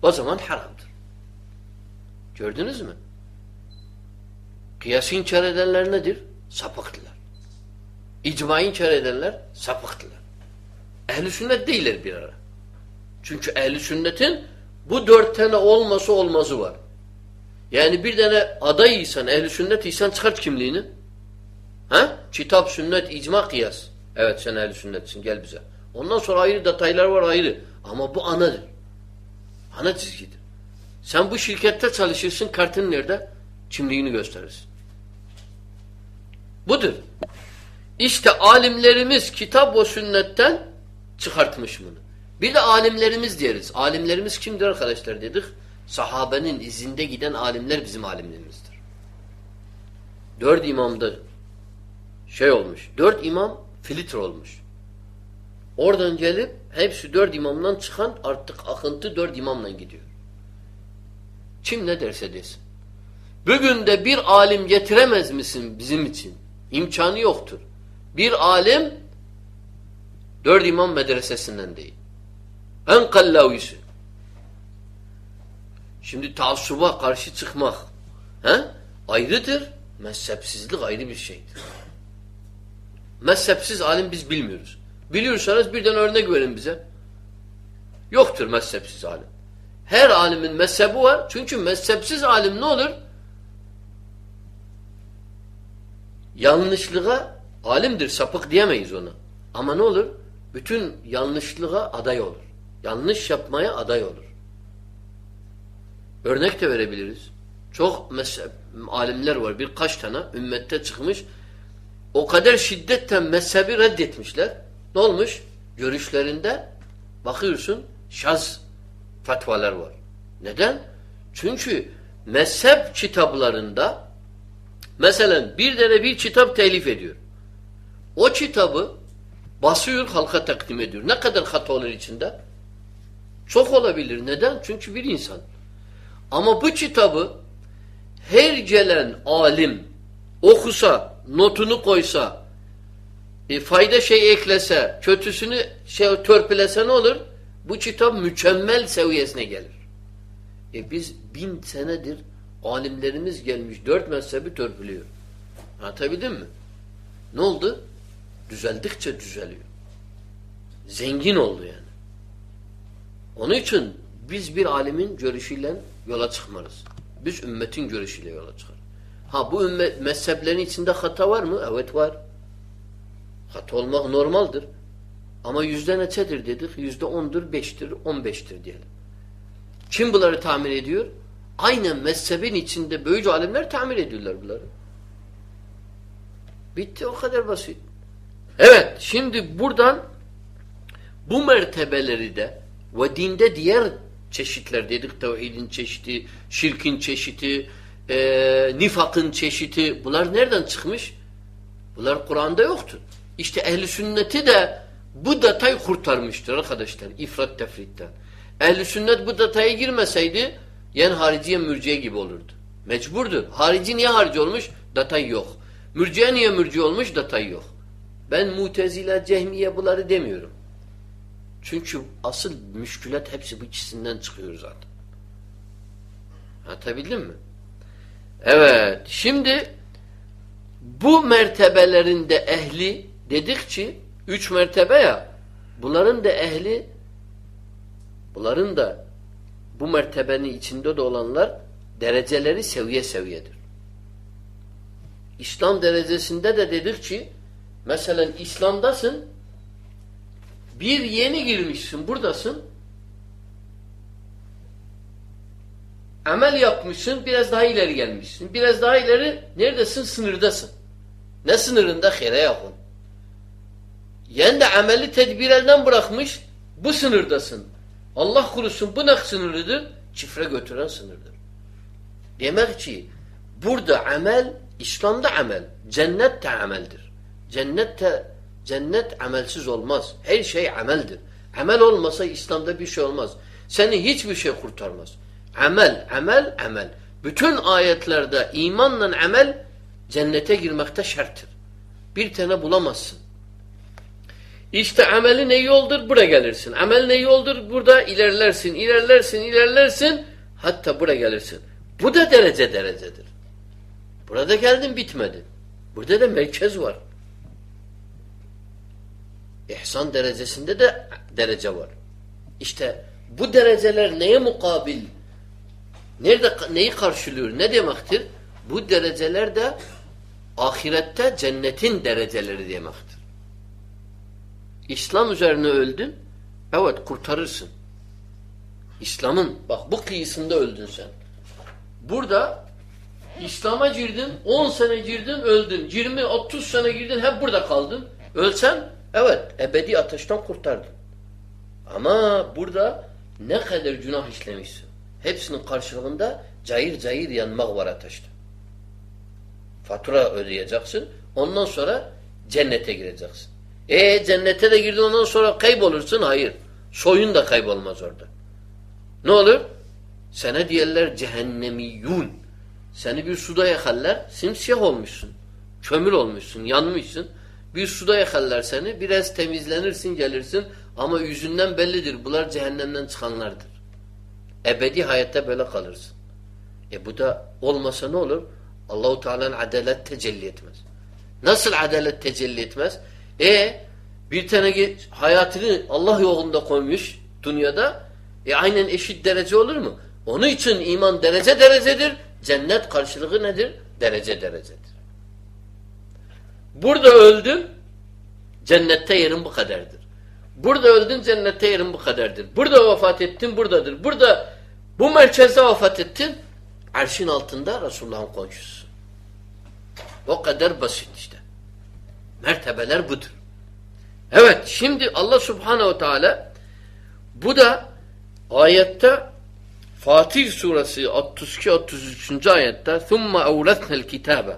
O zaman haramdır. Gördünüz mü? Kıyası inkar edenler nedir? Sapıktılar. İcmayı inkar edenler sapıktılar. Ehli sünnet değiller bir ara. Çünkü ehli sünnetin bu dört tane olması olmazı var. Yani bir tane adayıysan, ehli sünnet isen çıkart kimliğini. Ha? Kitap, sünnet, icma, kıyas. Evet sen ehli sünnetsin gel bize. Ondan sonra ayrı detaylar var ayrı. Ama bu anadır. Ana çizgidir. Sen bu şirkette çalışırsın, kartın nerede? Kimliğini gösterirsin. Budur. İşte alimlerimiz kitap ve sünnetten çıkartmış bunu. Bir de alimlerimiz diyeriz. Alimlerimiz kimdir arkadaşlar dedik? Sahabenin izinde giden alimler bizim alimlerimizdir. Dört imamda şey olmuş. Dört imam filtre olmuş. Oradan gelip hepsi dört imamdan çıkan artık akıntı dört imamla gidiyor. Kim ne derse desin. Bugün de bir alim getiremez misin bizim için? İmkanı yoktur. Bir alim dört imam medresesinden değil. En kallavisi. Şimdi taassuba karşı çıkmak he? ayrıdır. Mezhepsizlik ayrı bir şeydir. Mezhepsiz alim biz bilmiyoruz. Biliyorsanız birden örnek verin bize. Yoktur mezhepsiz alim. Her alimin mezhebi var. Çünkü mezhepsiz alim ne olur? Yanlışlığa alimdir, sapık diyemeyiz ona. Ama ne olur? Bütün yanlışlığa aday olur. Yanlış yapmaya aday olur. Örnek de verebiliriz. Çok mezhep, alimler var. Birkaç tane ümmette çıkmış. O kadar şiddetten mezhebi reddetmişler. Ne olmuş? Görüşlerinde bakıyorsun şaz fetvalar var. Neden? Çünkü mezhep kitaplarında mesela bir tane bir kitap telif ediyor. O kitabı basıyor halka takdim ediyor. Ne kadar hata olur içinde? Çok olabilir. Neden? Çünkü bir insan. Ama bu kitabı her gelen alim okusa, notunu koysa, e, fayda şey eklese, kötüsünü şey törpülese ne olur? Bu kitap mükemmel seviyesine gelir. E biz bin senedir alimlerimiz gelmiş dört mezhebi törpülüyor. Anlatabildim mi? Ne oldu? Düzeldikçe düzeliyor. Zengin oldu yani. Onun için biz bir alimin görüşüyle yola çıkmarız. Biz ümmetin görüşüyle yola çıkar. Ha bu ümmet mezheplerin içinde hata var mı? Evet var. Hata olmak normaldir. Ama yüzde neçedir dedik? Yüzde ondur, beştir, on beştir diyelim. Kim bunları tamir ediyor? Aynen mezhebin içinde böyücü alimler tamir ediyorlar bunları. Bitti o kadar basit. Evet şimdi buradan bu mertebeleri de ve dinde diğer çeşitler dedik tevhidin çeşidi, şirkin çeşidi, e, nifakın çeşidi bunlar nereden çıkmış? Bunlar Kur'an'da yoktu. İşte ehli sünneti de bu detay kurtarmıştır arkadaşlar ifrat tefritten. Ehli sünnet bu detaya girmeseydi Yen hariciye mürciye gibi olurdu. Mecburdur. Harici niye harici olmuş? Datay yok. Mürciye niye mürciye olmuş? Datay yok. Ben mutezile, cehmiye bunları demiyorum. Çünkü asıl müşkülat hepsi bu ikisinden çıkıyor zaten. Anlatabildim mi? Evet. Şimdi bu mertebelerinde ehli dedikçe üç mertebe ya bunların da ehli bunların da bu mertebenin içinde de olanlar dereceleri seviye seviyedir. İslam derecesinde de dedik ki mesela İslam'dasın bir yeni girmişsin buradasın amel yapmışsın biraz daha ileri gelmişsin. Biraz daha ileri neredesin? Sınırdasın. Ne sınırında? Hire yakın. Yani de ameli tedbir elden bırakmış bu sınırdasın. Allah kurusun bu ne sınırıdır? Çifre götüren sınırdır. Demek ki burada amel, İslam'da amel, cennet de ameldir. Cennet de, cennet amelsiz olmaz. Her şey ameldir. Amel olmasa İslam'da bir şey olmaz. Seni hiçbir şey kurtarmaz. Amel, amel, amel. Bütün ayetlerde imanla amel cennete girmekte şarttır. Bir tane bulamazsın. İşte ameli ne yoldur? Buraya gelirsin. Amel ne yoldur? Burada ilerlersin, ilerlersin, ilerlersin. Hatta buraya gelirsin. Bu da derece derecedir. Burada geldin bitmedi. Burada da merkez var. İhsan derecesinde de derece var. İşte bu dereceler neye mukabil? Nerede neyi karşılıyor? Ne demektir? Bu dereceler de ahirette cennetin dereceleri demektir. İslam üzerine öldün. Evet kurtarırsın. İslam'ın bak bu kıyısında öldün sen. Burada İslam'a girdin, 10 sene girdin, öldün. 20 30 sene girdin, hep burada kaldın. Ölsen evet ebedi ateşten kurtardın. Ama burada ne kadar günah işlemişsin. Hepsinin karşılığında cayır cayır yanmak var ateşte. Fatura ödeyeceksin. Ondan sonra cennete gireceksin. E cennete de girdin ondan sonra kaybolursun. Hayır. Soyun da kaybolmaz orada. Ne olur? Sana diyorlar cehennemiyun. Seni bir suda yakarlar, simsiyah olmuşsun. Kömür olmuşsun, yanmışsın. Bir suda yakarlar seni, biraz temizlenirsin, gelirsin. Ama yüzünden bellidir. Bunlar cehennemden çıkanlardır. Ebedi hayatta böyle kalırsın. E bu da olmasa ne olur? Allahu Teala'nın adalet tecelli etmez. Nasıl adalet tecelli etmez? E bir tane hayatını Allah yolunda koymuş dünyada e aynen eşit derece olur mu? Onun için iman derece derecedir. Cennet karşılığı nedir? Derece derecedir. Burada öldün cennette yerin bu kadardır. Burada öldün cennette yerin bu kadardır. Burada vefat ettin buradadır. Burada bu merkezde vefat ettin arşın altında Resulullah'ın komşusu. O kadar basit işte. Mertebeler budur. Evet şimdi Allah subhanehu teala bu da ayette Fatih suresi 62-33. ayette ثُمَّ اَوْرَثْنَا الْكِتَابَ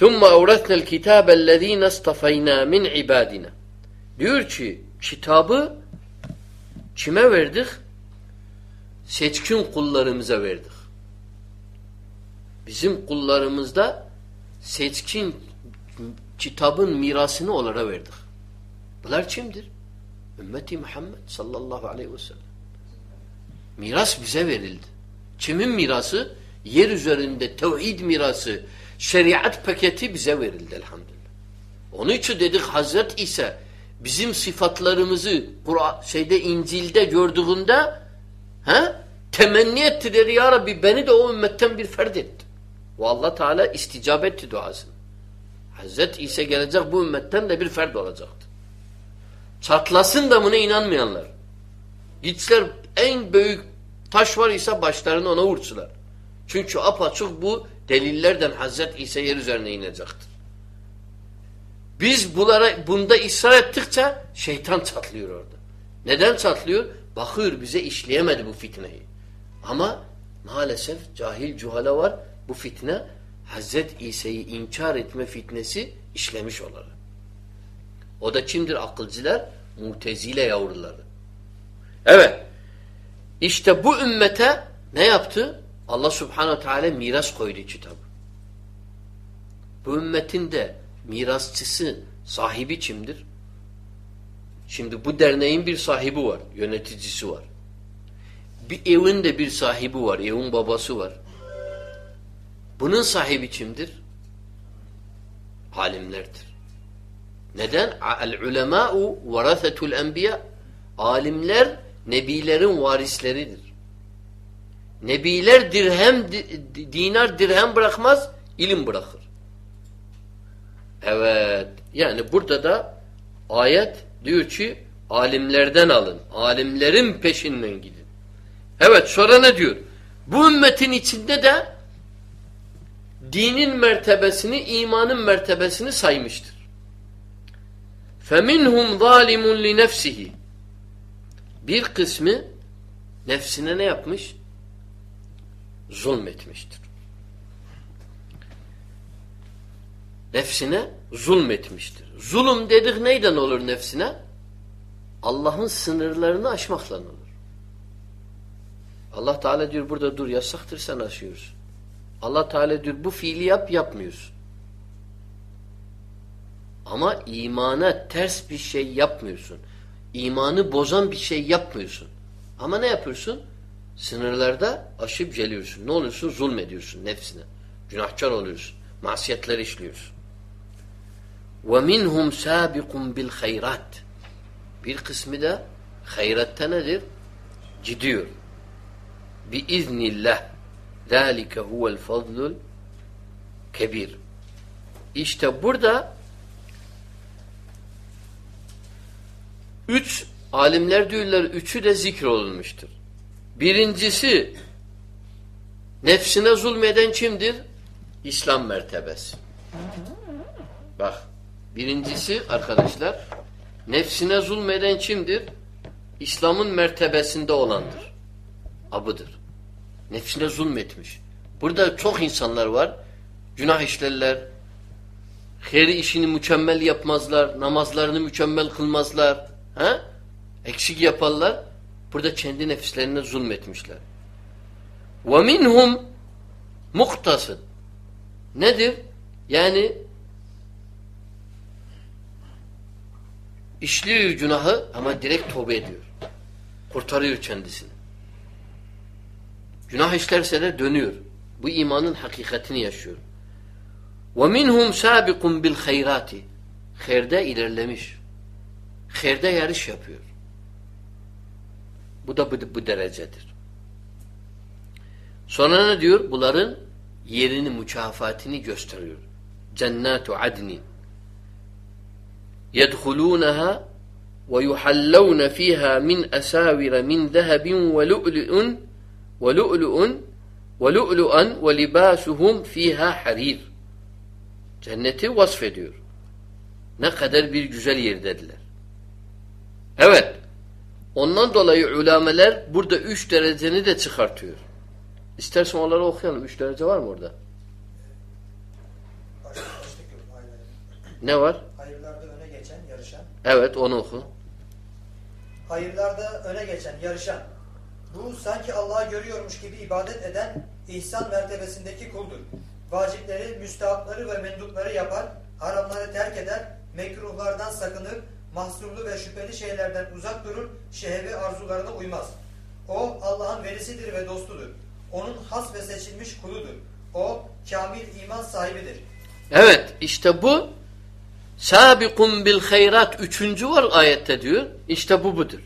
ثُمَّ اَوْرَثْنَا الْكِتَابَ الَّذ۪ينَ اصْطَفَيْنَا مِنْ عِبَادِنَا Diyor ki kitabı kime verdik? Seçkin kullarımıza verdik. Bizim kullarımızda seçkin kitabın mirasını onlara verdik. Bunlar kimdir? Ümmeti Muhammed sallallahu aleyhi ve sellem. Miras bize verildi. Kimin mirası? Yer üzerinde tevhid mirası, şeriat paketi bize verildi elhamdülillah. Onun için dedik Hazret İsa bizim sıfatlarımızı şeyde İncil'de gördüğünde he, temenni etti dedi ya Rabbi beni de o ümmetten bir ferd etti. Ve Allah Teala isticap etti duasını. Hazret İsa gelecek bu ümmetten de bir ferd olacaktı. Çatlasın da buna inanmayanlar. Gitseler en büyük taş var ise başlarını ona vursular. Çünkü apaçık bu delillerden Hazret İsa yer üzerine inecektir. Biz bunlara, bunda ısrar ettikçe şeytan çatlıyor orada. Neden çatlıyor? Bakıyor bize işleyemedi bu fitneyi. Ama maalesef cahil cuhala var. Bu fitne Hazret İsa'yı inkar etme fitnesi işlemiş olarak. O da kimdir akılcılar? Mutezile yavruları. Evet. İşte bu ümmete Ne yaptı? Allah subhanehu teala miras koydu kitabı. Bu ümmetin de mirasçısı, sahibi kimdir? Şimdi bu derneğin bir sahibi var, yöneticisi var. Bir evin de bir sahibi var, evin babası var. Bunun sahibi kimdir? Alimlerdir. Neden? El-ulemâ'u varasetul enbiya. Alimler nebilerin varisleridir. Nebiler dirhem, dinar dirhem bırakmaz, ilim bırakır. Evet. Yani burada da ayet diyor ki alimlerden alın. Alimlerin peşinden gidin. Evet sonra ne diyor? Bu ümmetin içinde de dinin mertebesini, imanın mertebesini saymıştır. فَمِنْهُمْ ظَالِمٌ لِنَفْسِهِ Bir kısmı nefsine ne yapmış? Zulmetmiştir. Nefsine zulmetmiştir. Zulüm dedik neyden olur nefsine? Allah'ın sınırlarını aşmakla olur. Allah Teala diyor burada dur yasaktır sen aşıyorsun. Allah Teala diyor bu fiili yap yapmıyorsun. Ama imana ters bir şey yapmıyorsun. İmanı bozan bir şey yapmıyorsun. Ama ne yapıyorsun? Sınırlarda aşıp geliyorsun. Ne oluyorsun? Zulmediyorsun nefsine. Günahkar oluyorsun. Masiyetler işliyorsun. وَمِنْهُمْ سَابِقٌ بِالْخَيْرَاتِ Bir kısmı da hayratta nedir? Gidiyor. بِإِذْنِ ذَٰلِكَ هُوَ الْفَضْلُ kebir. İşte burada üç alimler diyorlar üçü de zikrolunmuştur. Birincisi nefsine zulmeden kimdir? İslam mertebesi. Bak birincisi arkadaşlar nefsine zulmeden kimdir? İslam'ın mertebesinde olandır. Abıdır. Nefsine zulmetmiş. Burada çok insanlar var. Günah işlerler. Her işini mükemmel yapmazlar. Namazlarını mükemmel kılmazlar. Ha? Eksik yaparlar. Burada kendi nefislerine zulmetmişler. وَمِنْهُمْ مُقْتَصِدْ Nedir? Yani işliyor günahı ama direkt tövbe ediyor. Kurtarıyor kendisini. Günah işlerse de dönüyor. Bu imanın hakikatini yaşıyor. وَمِنْهُمْ سَابِقٌ بِالْخَيْرَاتِ Herde ilerlemiş. Herde yarış yapıyor. Bu da bu, bu derecedir. Sonra ne diyor? Bunların yerini, mükafatını gösteriyor. Cennatu adnin يدخلونها ويحلون فيها من أساور من ذهب ولؤلؤ ولؤلؤ ولؤلؤا ولباسهم fiha harir. Cenneti vasfediyor. Ne kadar bir güzel yerdedirler. Evet. Ondan dolayı ulameler burada üç dereceni de çıkartıyor. İstersen onları okuyalım. Üç derece var mı orada? Ne var? Evet onu oku. Hayırlarda öne geçen, yarışan. Bu sanki Allah'ı görüyormuş gibi ibadet eden ihsan mertebesindeki kuldur. Vacipleri, müstahapları ve mendupları yapar, haramları terk eder, mekruhlardan sakınır, mahsurlu ve şüpheli şeylerden uzak durur, şehevi arzularına uymaz. O Allah'ın velisidir ve dostudur. Onun has ve seçilmiş kuludur. O kamil iman sahibidir. Evet işte bu Sabikum bil hayrat üçüncü var ayette diyor. İşte bu budur.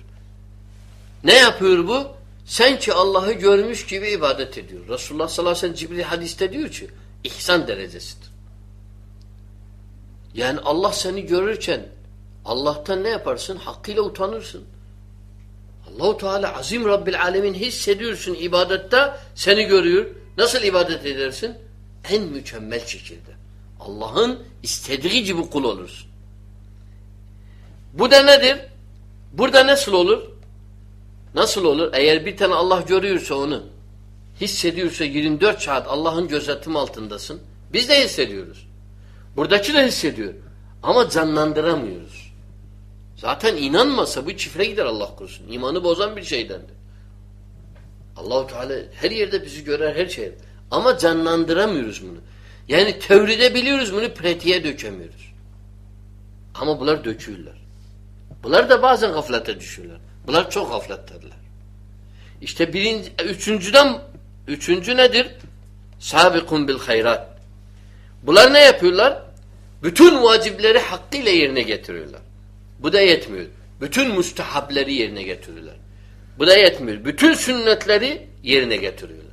Ne yapıyor bu? Sen ki Allah'ı görmüş gibi ibadet ediyor. Resulullah sallallahu aleyhi ve sellem Cibril hadiste diyor ki ihsan derecesidir. Yani Allah seni görürken Allah'tan ne yaparsın? Hakkıyla utanırsın. Allahu Teala azim Rabbil Alemin hissediyorsun ibadette seni görüyor. Nasıl ibadet edersin? En mükemmel şekilde. Allah'ın istediği gibi kul olursun. Bu da nedir? Burada nasıl olur? Nasıl olur? Eğer bir tane Allah görüyorsa onu, hissediyorsa 24 saat Allah'ın gözetim altındasın. Biz de hissediyoruz. Buradaki de hissediyor. Ama canlandıramıyoruz. Zaten inanmasa bu çifre gider Allah korusun. İmanı bozan bir şeydendir. Allahu Teala her yerde bizi görer her şey. Ama canlandıramıyoruz bunu. Yani teoride biliyoruz bunu pratiğe dökemiyoruz. Ama bunlar döküyorlar. Bunlar da bazen gaflete düşüyorlar. Bunlar çok gaflettedirler. İşte birinci, üçüncüden üçüncü nedir? Sabikun bil hayrat. Bunlar ne yapıyorlar? Bütün vacipleri hakkıyla yerine getiriyorlar. Bu da yetmiyor. Bütün müstehableri yerine getiriyorlar. Bu da yetmiyor. Bütün sünnetleri yerine getiriyorlar.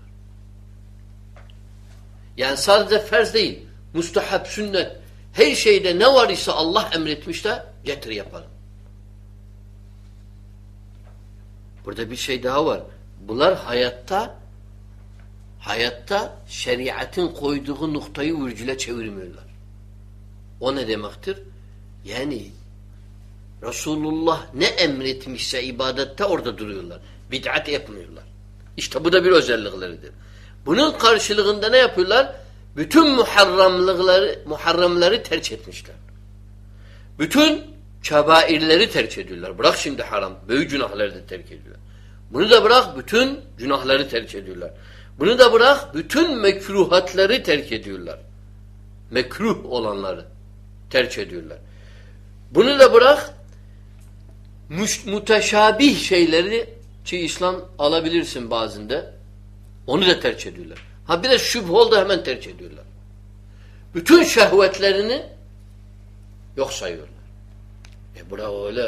Yani sadece ferz değil. Mustahab, sünnet. Her şeyde ne var ise Allah emretmiş de getir yapalım. Burada bir şey daha var. Bunlar hayatta hayatta şeriatın koyduğu noktayı virgüle çevirmiyorlar. O ne demektir? Yani Resulullah ne emretmişse ibadette orada duruyorlar. Bid'at yapmıyorlar. İşte bu da bir özellikleridir. Bunun karşılığında ne yapıyorlar? Bütün muharramlıkları, muharramları tercih etmişler. Bütün kebairleri tercih ediyorlar. Bırak şimdi haram. Büyük günahları da terk ediyorlar. Bunu da bırak bütün günahları tercih ediyorlar. Bunu da bırak bütün mekruhatları terk ediyorlar. Mekruh olanları tercih ediyorlar. Bunu da bırak müteşabih şeyleri ki İslam alabilirsin bazında onu da tercih ediyorlar. Ha bir de şüphe oldu hemen tercih ediyorlar. Bütün şehvetlerini yok sayıyorlar. E bura öyle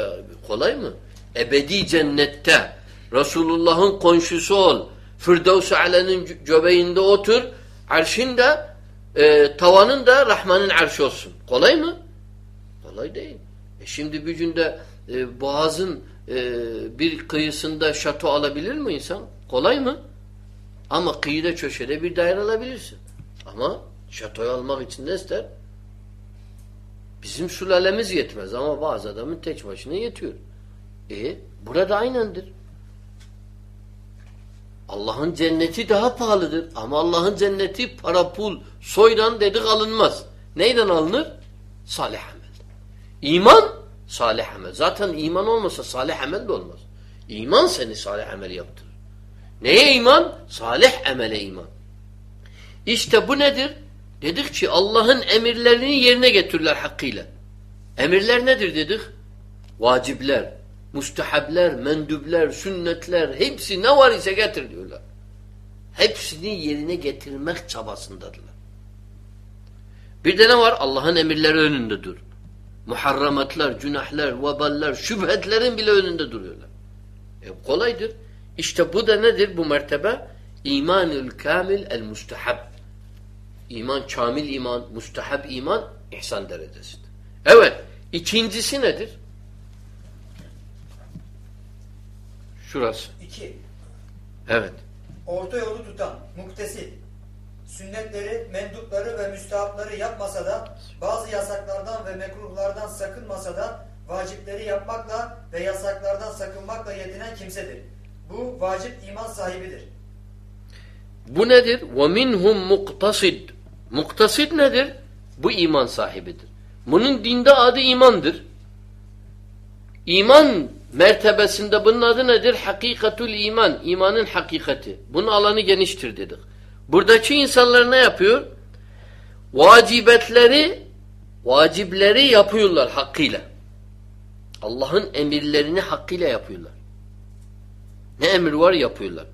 kolay mı? Ebedi cennette Resulullah'ın konşusu ol. Firdevs-i Ale'nin göbeğinde otur. Arşın da e, tavanın da Rahman'ın arşı olsun. Kolay mı? Kolay değil. E şimdi bir günde e, boğazın e, bir kıyısında şato alabilir mi insan? Kolay mı? Ama kıyıda köşede bir daire alabilirsin. Ama şatoyu almak için ne ister? Bizim sülalemiz yetmez ama bazı adamın tek başına yetiyor. E burada aynendir. Allah'ın cenneti daha pahalıdır. Ama Allah'ın cenneti para, pul, soydan dedik alınmaz. Neyden alınır? Salih amel. İman, salih amel. Zaten iman olmasa salih amel de olmaz. İman seni salih amel yaptırır. Neye iman? Salih amele iman. İşte bu nedir? Dedik ki Allah'ın emirlerini yerine getirirler hakkıyla. Emirler nedir dedik? Vacipler, mustahabler, mendübler, sünnetler hepsi ne var ise getir diyorlar. Hepsini yerine getirmek çabasındadırlar. Bir de ne var? Allah'ın emirleri önünde dur. Muharramatlar, günahlar, vaballer, şüphetlerin bile önünde duruyorlar. E, kolaydır. İşte bu da nedir bu mertebe? İmanül kamil el mustahab. İman, kamil iman, mustahab iman, ihsan derecesidir. Evet, ikincisi nedir? Şurası. İki. Evet. Orta yolu tutan, muktesit, sünnetleri, mendupları ve müstahapları yapmasa da bazı yasaklardan ve mekruhlardan sakınmasa da vacipleri yapmakla ve yasaklardan sakınmakla yetinen kimsedir. Bu vacip iman sahibidir. Bu nedir? وَمِنْهُمْ muktasid. Muktasid nedir? Bu iman sahibidir. Bunun dinde adı imandır. İman mertebesinde bunun adı nedir? Hakikatul iman. İmanın hakikati. Bunun alanı geniştir dedik. Buradaki insanlar ne yapıyor? Vacibetleri vacipleri yapıyorlar hakkıyla. Allah'ın emirlerini hakkıyla yapıyorlar. Ne emir var yapıyorlar.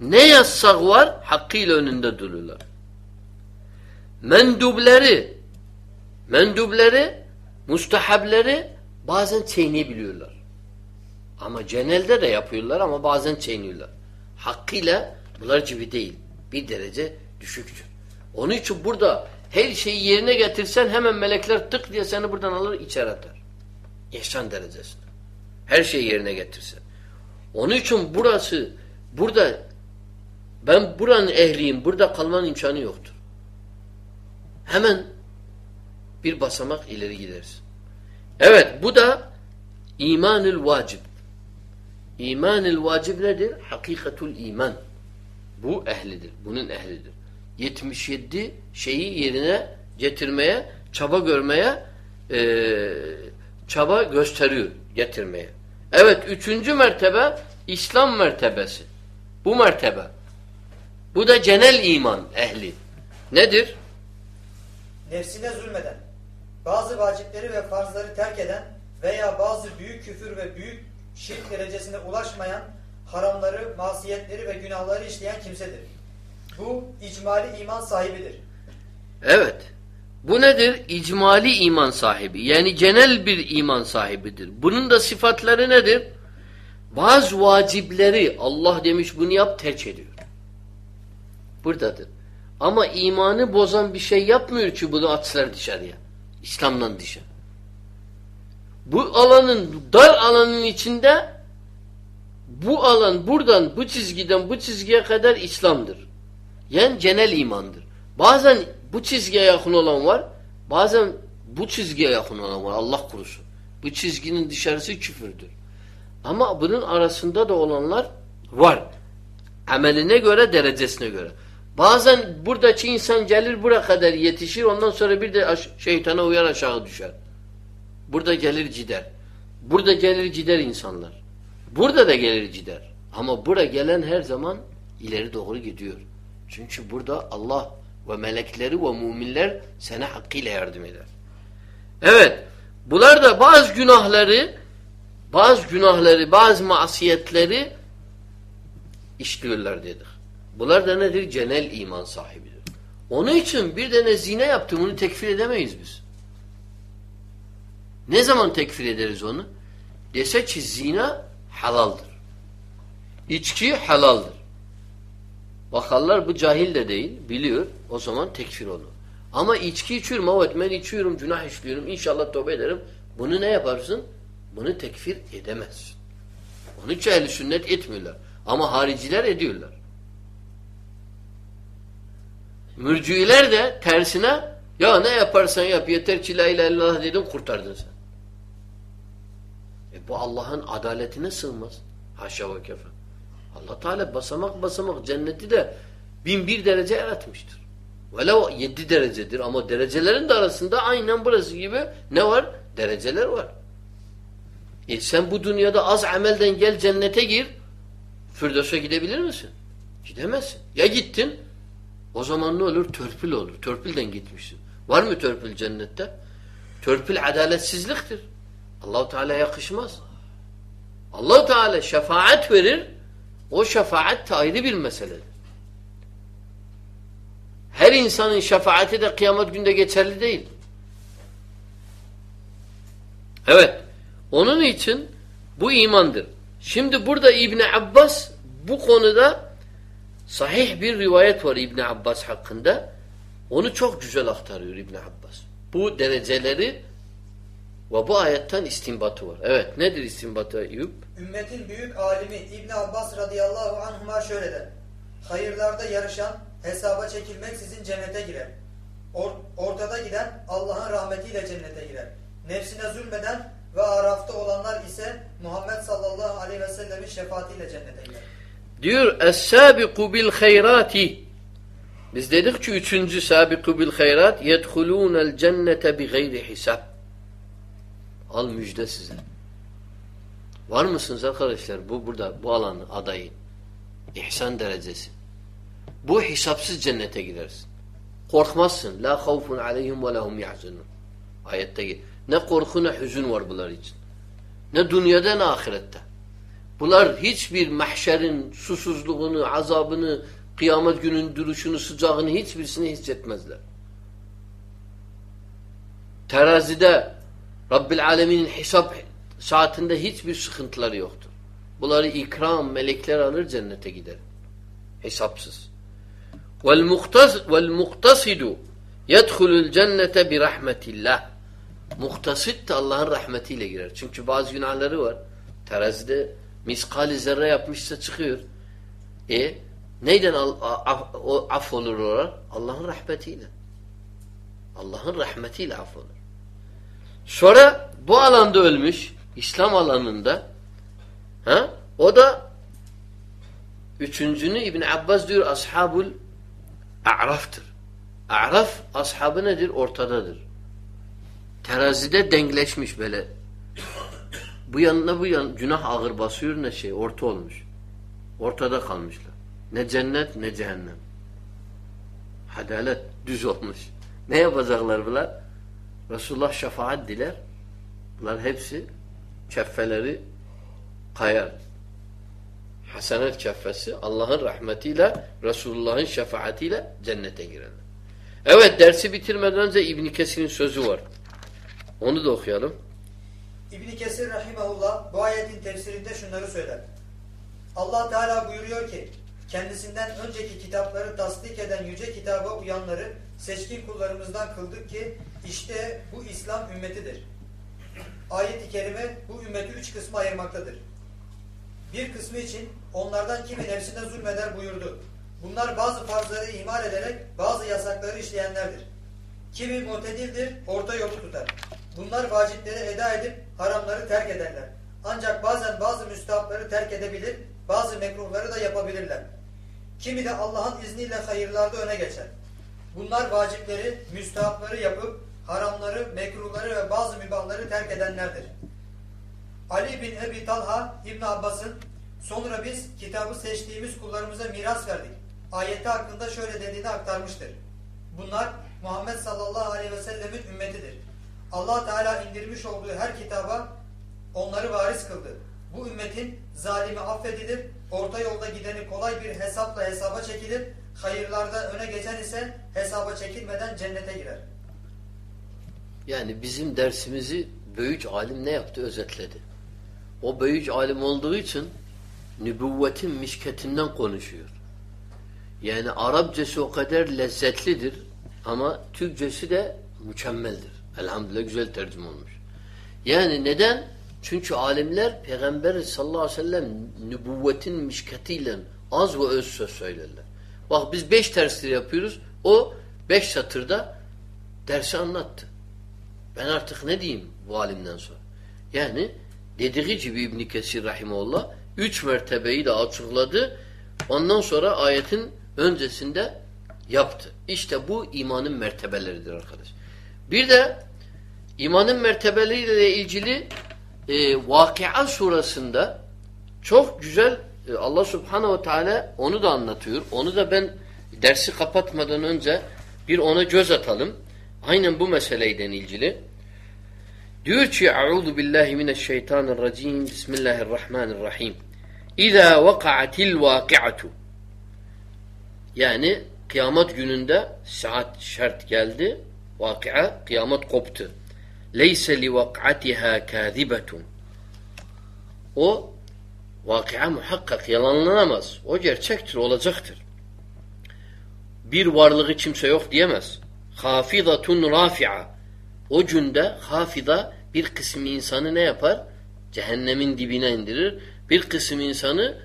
Ne yasak var hakkıyla önünde duruyorlar. Mendubleri mendubleri mustahableri bazen çiğneyebiliyorlar. Ama genelde de yapıyorlar ama bazen çiğniyorlar. Hakkıyla bunlar gibi değil. Bir derece düşüktür. Onun için burada her şeyi yerine getirsen hemen melekler tık diye seni buradan alır içeri atar. İhsan derecesinde. Her şeyi yerine getirsen. Onun için burası burada ben buranın ehliyim. Burada kalmanın imkanı yoktur. Hemen bir basamak ileri gidersin. Evet bu da imanül vacip. İmanül vacip nedir? Hakikatul iman. Bu ehlidir. Bunun ehlidir. 77 şeyi yerine getirmeye, çaba görmeye e, çaba gösteriyor getirmeye. Evet üçüncü mertebe İslam mertebesi. Bu mertebe. Bu da genel iman ehli. Nedir? Nefsine zulmeden, bazı vacipleri ve farzları terk eden veya bazı büyük küfür ve büyük şirk derecesine ulaşmayan haramları, masiyetleri ve günahları işleyen kimsedir. Bu icmali iman sahibidir. Evet. Bu nedir? İcmali iman sahibi. Yani genel bir iman sahibidir. Bunun da sıfatları nedir? Bazı vacipleri Allah demiş bunu yap terk ediyor. Buradadır. Ama imanı bozan bir şey yapmıyor ki bunu atsınlar dışarıya. İslam'dan dışarı. Bu alanın, dar alanın içinde bu alan buradan, bu çizgiden bu çizgiye kadar İslam'dır. Yani genel imandır. Bazen bu çizgiye yakın olan var, bazen bu çizgiye yakın olan var. Allah korusun. Bu çizginin dışarısı küfürdür. Ama bunun arasında da olanlar var. Ameline göre, derecesine göre. Bazen buradaki insan gelir buraya kadar yetişir, ondan sonra bir de şeytana uyar aşağı düşer. Burada gelir gider. Burada gelir gider insanlar. Burada da gelir gider. Ama buraya gelen her zaman ileri doğru gidiyor. Çünkü burada Allah ve melekleri ve müminler sana hakkıyla yardım eder. Evet. Bunlar da bazı günahları bazı günahları, bazı masiyetleri işliyorlar dedik. Bunlar da nedir? Genel iman sahibidir. Onun için bir tane zine yaptı bunu tekfir edemeyiz biz. Ne zaman tekfir ederiz onu? Dese ki zina halaldır. İçki halaldır. Bakarlar bu cahil de değil, biliyor. O zaman tekfir olur. Ama içki içiyorum, evet ben içiyorum, günah işliyorum, inşallah tövbe ederim. Bunu ne yaparsın? Bunu tekfir edemezsin. Onun için ehl sünnet etmiyorlar. Ama hariciler ediyorlar. Mürcüler de tersine ya ne yaparsan yap yeter ki la ilahe illallah dedin kurtardın sen. E bu Allah'ın adaletine sığmaz. Haşa ve kefe. Allah Teala basamak basamak cenneti de bin bir derece yaratmıştır. Velev yedi derecedir ama derecelerin de arasında aynen burası gibi ne var? Dereceler var. E sen bu dünyada az amelden gel cennete gir Firdevs'e gidebilir misin? Gidemezsin. Ya gittin o zaman ne olur? Törpül olur. Törpülden gitmişsin. Var mı törpül cennette? Törpül adaletsizliktir. Allahu Teala yakışmaz. Allahu Teala şefaat verir. O şefaat de ayrı bir meseledir. Her insanın şefaati de kıyamet günde geçerli değil. Evet. Onun için bu imandır. Şimdi burada İbn Abbas bu konuda sahih bir rivayet var İbn Abbas hakkında. Onu çok güzel aktarıyor İbn Abbas. Bu dereceleri ve bu ayetten istinbatı var. Evet. Nedir istinbatı Eyüp? Ümmetin büyük alimi İbn Abbas radıyallahu anhuma şöyle der. Hayırlarda yarışan hesaba çekilmek sizin cennete girer. Or ortada giden Allah'ın rahmetiyle cennete girer. Nefsine zulmeden ve arafta olanlar ise Muhammed sallallahu aleyhi ve sellemin şefaatiyle cennete girer. Diyor Es-sabiku bil hayrati Biz dedik ki üçüncü sabiku bil hayrat yedhulûnel cennete bi gayri hisab. Al müjde size. Var mısınız arkadaşlar bu burada bu alanı adayı? İhsan derecesi. Bu hesapsız cennete gidersin. Korkmazsın. La havfun aleyhim ve lahum yahzunun. Ayette ne korku ne hüzün var bunlar için. Ne dünyada ne ahirette. Bunlar hiçbir mahşerin susuzluğunu, azabını, kıyamet günün duruşunu, sıcağını hiçbirisini hissetmezler. Terazide Rabbil Alemin'in hesap saatinde hiçbir sıkıntıları yoktur. Bunları ikram, melekler alır cennete gider. Hesapsız. وَالْمُقْتَصِدُ يَدْخُلُ الْجَنَّةَ بِرَحْمَةِ اللّٰهِ Muhtasit de Allah'ın rahmetiyle girer. Çünkü bazı günahları var. Terazide miskali zerre yapmışsa çıkıyor. E neyden af, o af olur oralar? Allah'ın rahmetiyle. Allah'ın rahmetiyle af olur. Sonra bu alanda ölmüş, İslam alanında ha? o da üçüncünü İbn Abbas diyor ashabul a'raftır. A'raf ashabı nedir? Ortadadır. Terazide dengleşmiş böyle. Bu yanına bu yan günah ağır basıyor ne şey orta olmuş. Ortada kalmışlar. Ne cennet ne cehennem. Adalet düz olmuş. Ne yapacaklar bunlar? Resulullah şefaat diler. Bunlar hepsi keffeleri kayar. Hasenet keffesi Allah'ın rahmetiyle Resulullah'ın şefaatiyle cennete girerler. Evet dersi bitirmeden önce İbn Kesir'in sözü var. Onu da okuyalım. İbn Kesir rahimehullah bu ayetin tefsirinde şunları söyler. Allah Teala buyuruyor ki kendisinden önceki kitapları tasdik eden yüce kitaba uyanları seçkin kullarımızdan kıldık ki işte bu İslam ümmetidir. Ayet-i kerime bu ümmeti üç kısma ayırmaktadır. Bir kısmı için onlardan kimi nefsine zulmeder buyurdu. Bunlar bazı farzları ihmal ederek bazı yasakları işleyenlerdir. Kimi mutedildir, orta yolu tutar. Bunlar vacipleri eda edip haramları terk ederler. Ancak bazen bazı müstahapları terk edebilir, bazı mekruhları da yapabilirler. Kimi de Allah'ın izniyle hayırlarda öne geçer. Bunlar vacipleri, müstahapları yapıp haramları, mekruhları ve bazı mübahları terk edenlerdir. Ali bin Ebi Talha İbn Abbas'ın sonra biz kitabı seçtiğimiz kullarımıza miras verdik. Ayeti hakkında şöyle dediğini aktarmıştır. Bunlar Muhammed sallallahu aleyhi ve sellemin ümmetidir. Allah Teala indirmiş olduğu her kitaba onları varis kıldı. Bu ümmetin zalimi affedilir, orta yolda gideni kolay bir hesapla hesaba çekilir, hayırlarda öne geçen ise hesaba çekilmeden cennete girer. Yani bizim dersimizi büyük alim ne yaptı? Özetledi. O büyük alim olduğu için nübüvvetin mişketinden konuşuyor. Yani Arapçası o kadar lezzetlidir ama Türkçesi de mükemmeldir. Elhamdülillah güzel tercüme olmuş. Yani neden? Çünkü alimler Peygamber sallallahu aleyhi ve sellem nübüvvetin mişketiyle az ve öz söz söylerler. Bak biz beş dersleri yapıyoruz. O beş satırda dersi anlattı. Ben artık ne diyeyim bu alimden sonra? Yani dediği gibi İbn Kesir rahimehullah üç mertebeyi de açıkladı. Ondan sonra ayetin öncesinde yaptı. İşte bu imanın mertebeleridir arkadaş. Bir de imanın mertebeleriyle ilgili e, Vakia surasında çok güzel e, Allah subhanehu ve teala onu da anlatıyor. Onu da ben dersi kapatmadan önce bir ona göz atalım. Aynen bu meseleyden ilgili. Diyor ki Euzu billahi mineşşeytanirracim. Bismillahirrahmanirrahim. İza vaka'atil vaki'atu. Yani kıyamet gününde saat şart geldi. Vakia kıyamet koptu. Leyse li vak'atiha kâzibetun. O vakia muhakkak yalanlanamaz. O gerçektir, olacaktır. Bir varlığı kimse yok diyemez. Hafidatun rafi'a. O günde hafida bir kısmı insanı ne yapar? Cehennemin dibine indirir. Bir kısım insanı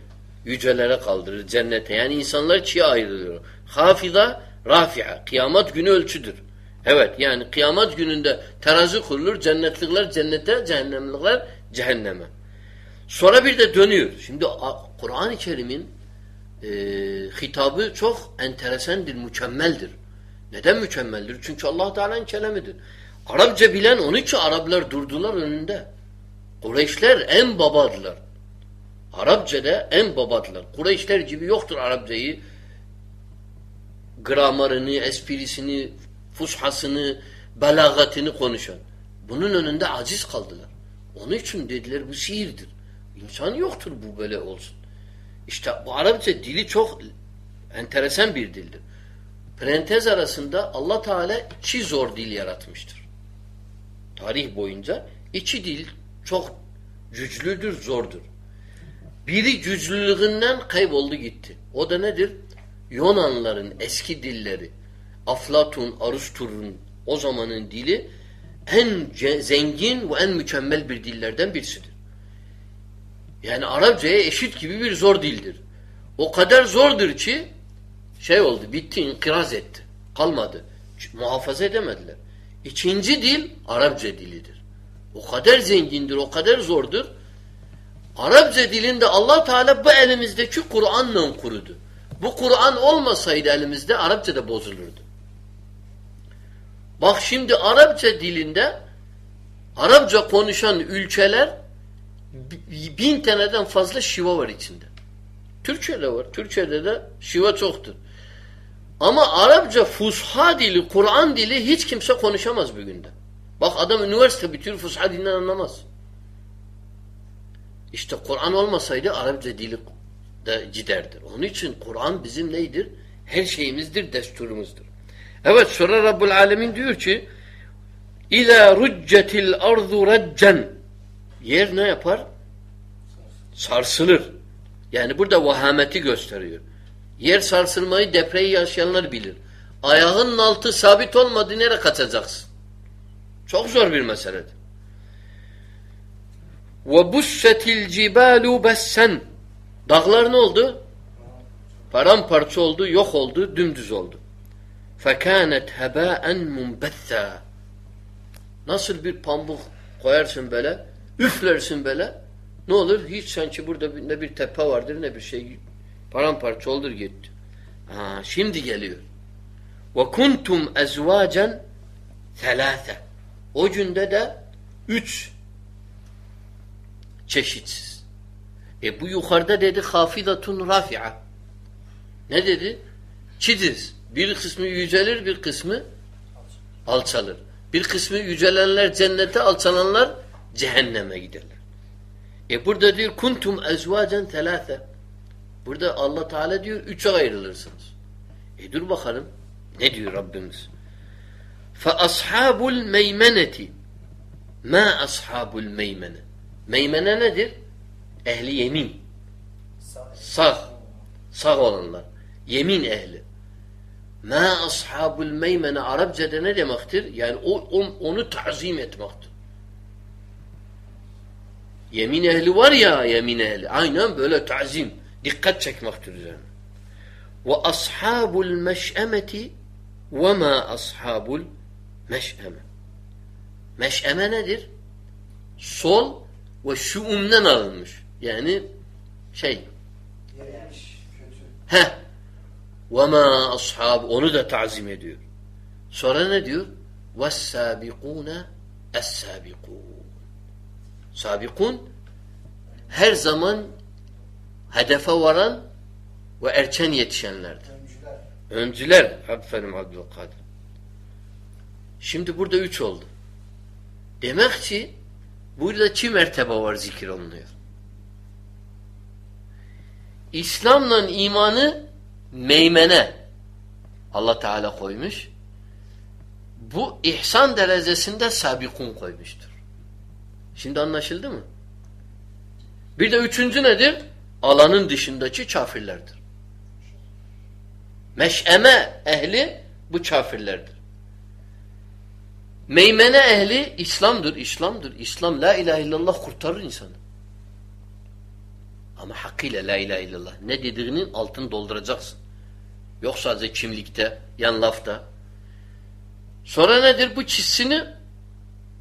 yücelere kaldırır cennete. Yani insanlar ikiye ayrılıyor. Hafida, rafi'a. Kıyamet günü ölçüdür. Evet yani kıyamet gününde terazi kurulur. Cennetlikler cennete, cehennemlikler cehenneme. Sonra bir de dönüyor. Şimdi Kur'an-ı Kerim'in e, hitabı çok enteresandır, mükemmeldir. Neden mükemmeldir? Çünkü Allah Teala'nın kelamidir. Arapça bilen onun için Araplar durdular önünde. Kureyşler en babadılar. Arapçada en babadılar. Kureyşler gibi yoktur Arapçayı gramarını, esprisini, fushasını, belagatını konuşan. Bunun önünde aciz kaldılar. Onun için dediler bu şiirdir. İnsan yoktur bu böyle olsun. İşte bu Arapça dili çok enteresan bir dildir. Parantez arasında Allah Teala iki zor dil yaratmıştır. Tarih boyunca iki dil çok güçlüdür, zordur. Biri güçlülüğünden kayboldu gitti. O da nedir? Yunanların eski dilleri. Aflatun, Aristo'nun o zamanın dili en zengin ve en mükemmel bir dillerden birisidir. Yani Arapçaya eşit gibi bir zor dildir. O kadar zordur ki şey oldu, bitti, inkiraz etti. Kalmadı. Muhafaza edemediler. İkinci dil Arapça dilidir. O kadar zengindir, o kadar zordur. Arapça dilinde Allah Teala bu elimizdeki Kur'an'la kurudu. Bu Kur'an olmasaydı elimizde Arapça da bozulurdu. Bak şimdi Arapça dilinde Arapça konuşan ülkeler bin taneden fazla şiva var içinde. Türkçe'de var. Türkçe'de de şive çoktur. Ama Arapça fusha dili, Kur'an dili hiç kimse konuşamaz bugün de. Bak adam üniversite bitiyor fusha dilinden anlamaz. İşte Kur'an olmasaydı Arapça dili de giderdir. Onun için Kur'an bizim neydir? Her şeyimizdir, desturumuzdur. Evet sonra Rabbul Alemin diyor ki İlâ ruccetil ardu raccen Yer ne yapar? Sarsılır. Yani burada vahameti gösteriyor. Yer sarsılmayı depreyi yaşayanlar bilir. Ayağının altı sabit olmadı nereye kaçacaksın? Çok zor bir meseledir. وَبُسَّتِ الْجِبَالُ بَسَّنْ Dağlar ne oldu? Paramparça oldu, yok oldu, dümdüz oldu. فَكَانَتْ هَبَاءً مُنْبَثَّا Nasıl bir pamuk koyarsın böyle, üflersin böyle, ne olur? Hiç sanki burada ne bir tepe vardır ne bir şey Paramparça oldur gitti. Ha, şimdi geliyor. Ve kuntum ezvacen selase. O günde de üç çeşitsiz. E bu yukarıda dedi hafidatun rafi'a. Ne dedi? Çidiz. Bir kısmı yücelir, bir kısmı alçalır. Bir kısmı yücelenler cennete, alçalanlar cehenneme giderler. E burada diyor kuntum ezvacen telâfe. Burada Allah Teala diyor üçe ayrılırsınız. E dur bakalım. Ne diyor Rabbimiz? Ashabul meymeneti ma ashabul meymene Meymene nedir? Ehli yemin. Sağ. Sağ olanlar. Yemin ehli. Ma ashabul meymene Arapçada ne demektir? Yani o, on, onu tazim etmektir. Yemin ehli var ya yemin ehli. Aynen böyle tazim. Dikkat çekmektir üzerine. Ve ashabul meş'emeti ve ma ashabul meş'eme. Meş'eme nedir? Sol ve şuumden alınmış. Yani şey he ve ma ashab onu da tazim ediyor. Sonra ne diyor? Sabikune es-sabikun. Sabikun her zaman hedefe varan ve erken yetişenlerdir. Öncüler. Öncüler. Aferin Abdülkadir. Şimdi burada üç oldu. Demek ki burada iki mertebe var zikir olunuyor. İslam'la imanı meymene Allah Teala koymuş. Bu ihsan derecesinde sabikun koymuştur. Şimdi anlaşıldı mı? Bir de üçüncü nedir? Alanın dışındaki kafirlerdir. Meş'eme ehli bu kafirlerdir. Meymene ehli İslam'dır, İslam'dır. İslam la ilahe illallah kurtarır insanı. Ama hakkıyla la ilahe illallah. Ne dediğinin altını dolduracaksın. Yok sadece kimlikte, yan lafta. Sonra nedir? Bu çizsini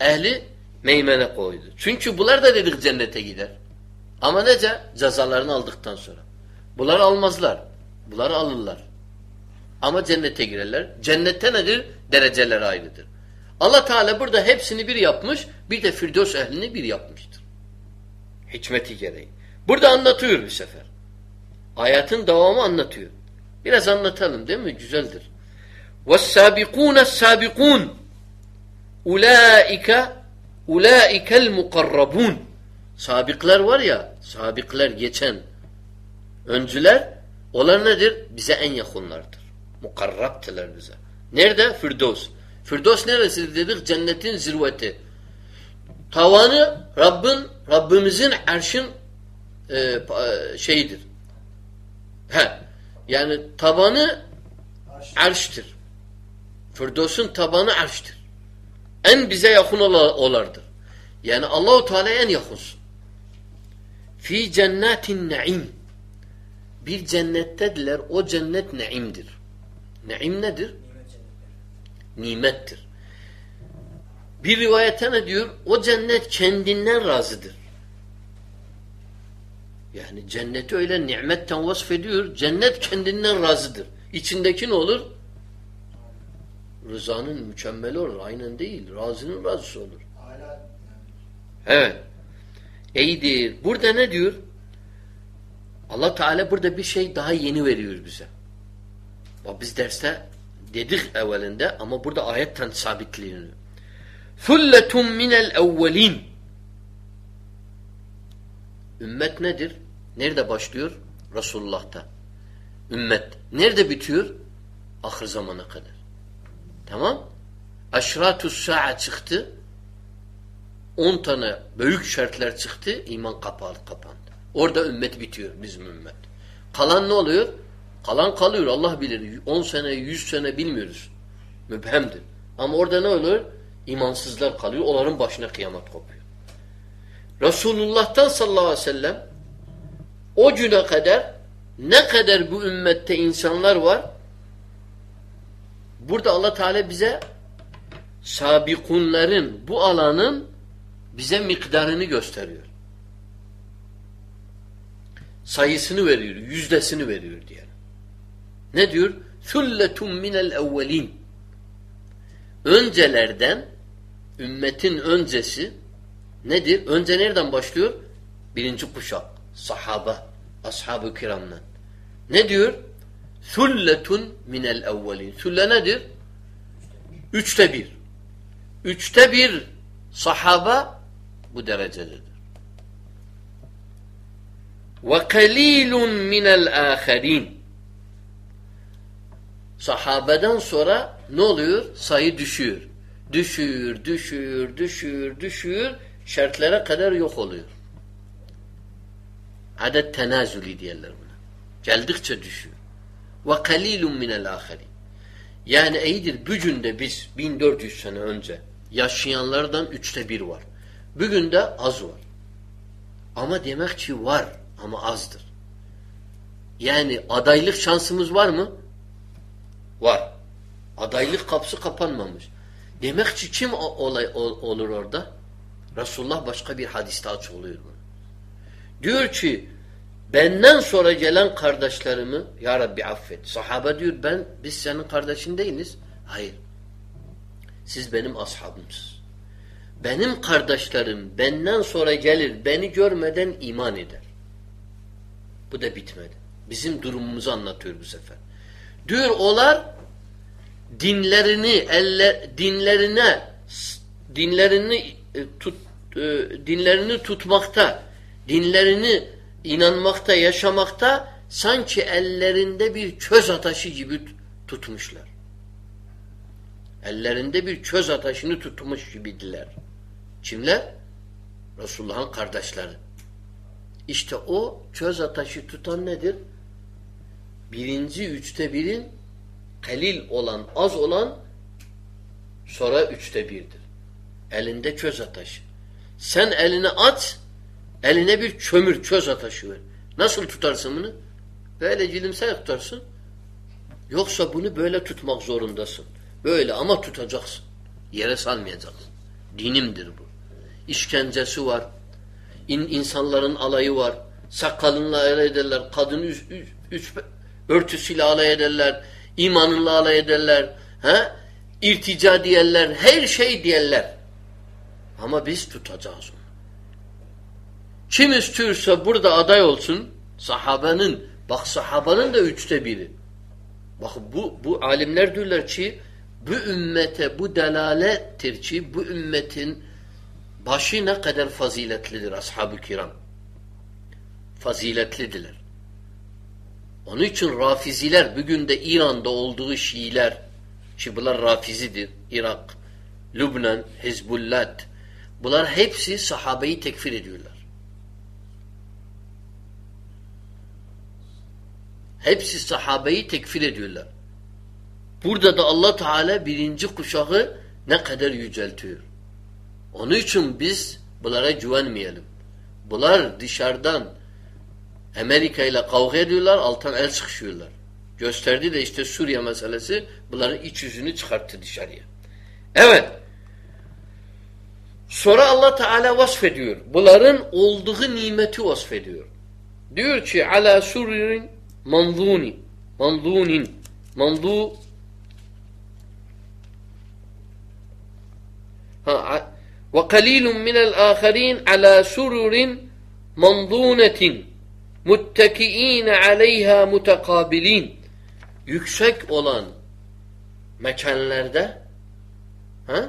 ehli meymene koydu. Çünkü bunlar da dedik cennete gider. Ama nece? Cezalarını aldıktan sonra. Bunlar almazlar. Bunları alırlar. Ama cennete girerler. Cennette nedir? Dereceler ayrıdır. Allah Teala burada hepsini bir yapmış, bir de Firdevs ehlini bir yapmıştır. Hikmeti gereği. Burada anlatıyor bir sefer. Ayatın devamı anlatıyor. Biraz anlatalım değil mi? Güzeldir. وَالسَّابِقُونَ السَّابِقُونَ اُولَٰئِكَ اُولَٰئِكَ الْمُقَرَّبُونَ Sabıklar var ya, sabıklar geçen öncüler, onlar nedir? Bize en yakınlardır. Mukarrabtılar bize. Nerede? Firdevs. Firdevs neresidir dedik? Cennetin zirveti. Tavanı Rabbin, Rabbimizin erşin e, e, şeyidir. He. Yani tabanı arştır. Firdevs'ün tabanı arştır. En bize yakın olardır. Yani Allahu Teala en yakınsın. Fi cennetin naim. Bir cennettedirler. O cennet naimdir. Naim nedir? Nimettir. Bir rivayete ne diyor? O cennet kendinden razıdır. Yani cenneti öyle nimetten vasfediyor. Cennet kendinden razıdır. İçindeki ne olur? Rızanın mükemmeli olur. Aynen değil. Razının razısı olur. Evet. İyidir. Burada ne diyor? Allah Teala burada bir şey daha yeni veriyor bize. Bak biz derste dedik evvelinde ama burada ayetten sabitleniyor. Fulletun minel evvelin. Ümmet nedir? Nerede başlıyor? Resulullah'ta. Ümmet. Nerede bitiyor? Ahir zamana kadar. Tamam? Aşratus sa'a çıktı. 10 tane büyük şartlar çıktı. iman kapalı kapandı. Orada ümmet bitiyor bizim ümmet. Kalan ne oluyor? Kalan kalıyor Allah bilir. 10 sene 100 sene bilmiyoruz. Mübhemdir. Ama orada ne olur? İmansızlar kalıyor. Onların başına kıyamet kopuyor. Resulullah'tan sallallahu aleyhi ve sellem o güne kadar ne kadar bu ümmette insanlar var burada Allah Teala bize sabikunların bu alanın bize miktarını gösteriyor. Sayısını veriyor, yüzdesini veriyor diye. Ne diyor? Sülletun minel evvelin. Öncelerden ümmetin öncesi nedir? Önce nereden başlıyor? Birinci kuşak. Sahaba. Ashab-ı kiramdan. Ne diyor? Sülletun minel evvelin. Sülle nedir? Üçte bir. Üçte bir sahaba bu derecededir. Ve kalilun minel aherin. Sahabeden sonra ne oluyor? Sayı düşüyor. Düşüyor, düşüyor, düşüyor, düşüyor. Şartlara kadar yok oluyor. Adet tenazuli diyorlar buna. Geldikçe düşüyor. Ve kalilun minel aherin. Yani iyidir bugün de biz 1400 sene önce yaşayanlardan üçte bir var. Bugün de az var. Ama demek ki var ama azdır. Yani adaylık şansımız var mı? Var. Adaylık kapısı kapanmamış. Demek ki kim olay olur orada? Resulullah başka bir hadiste açıklıyor bunu. Diyor ki benden sonra gelen kardeşlerimi ya Rabbi affet. Sahaba diyor ben biz senin kardeşin değiliz. Hayır. Siz benim ashabımsınız. Benim kardeşlerim benden sonra gelir beni görmeden iman eder. Bu da bitmedi. Bizim durumumuzu anlatıyor bu sefer. Diyor olar dinlerini elle, dinlerine dinlerini e, tut, e, dinlerini tutmakta, dinlerini inanmakta, yaşamakta sanki ellerinde bir çöz ataşı gibi tutmuşlar. Ellerinde bir çöz ataşını tutmuş gibidiler. Kimler? Resulullah'ın kardeşleri. İşte o çöz ataşı tutan nedir? Birinci üçte birin kalil olan, az olan sonra üçte birdir. Elinde çöz ataşı. Sen elini at, eline bir kömür, çöz ataşı ver. Nasıl tutarsın bunu? Böyle cilimsel tutarsın. Yoksa bunu böyle tutmak zorundasın. Böyle ama tutacaksın. Yere salmayacaksın. Dinimdir bu. İşkencesi var. İn, insanların alayı var. Sakalınla alay ederler. Kadın üç, üç, üç örtüsüyle alay ederler. İmanınla alay ederler. He? İrtica diyerler. Her şey diyerler. Ama biz tutacağız onu. Kim istiyorsa burada aday olsun sahabenin bak sahabanın da üçte biri. Bak bu, bu alimler diyorlar ki bu ümmete bu delalettir ki bu ümmetin başı ne kadar faziletlidir ashab-ı kiram. Faziletlidirler. Onun için Rafiziler bugün de İran'da olduğu Şiiler ki bunlar Rafizidir. Irak, Lübnan, Hizbullah bunlar hepsi sahabeyi tekfir ediyorlar. Hepsi sahabeyi tekfir ediyorlar. Burada da Allah Teala birinci kuşağı ne kadar yüceltiyor. Onun için biz bunlara güvenmeyelim. Bunlar dışarıdan Amerika ile kavga ediyorlar, alttan el sıkışıyorlar. Gösterdi de işte Suriye meselesi bunların iç yüzünü çıkarttı dışarıya. Evet. Sonra Allah Teala vasfediyor. Bunların olduğu nimeti vasfediyor. Diyor ki ala sururin manzuni manzunin manzu ve kalilun minel aherin ala sururin manzunetin Muttekiine aleyha mutekabilin. Yüksek olan mekanlarda ha?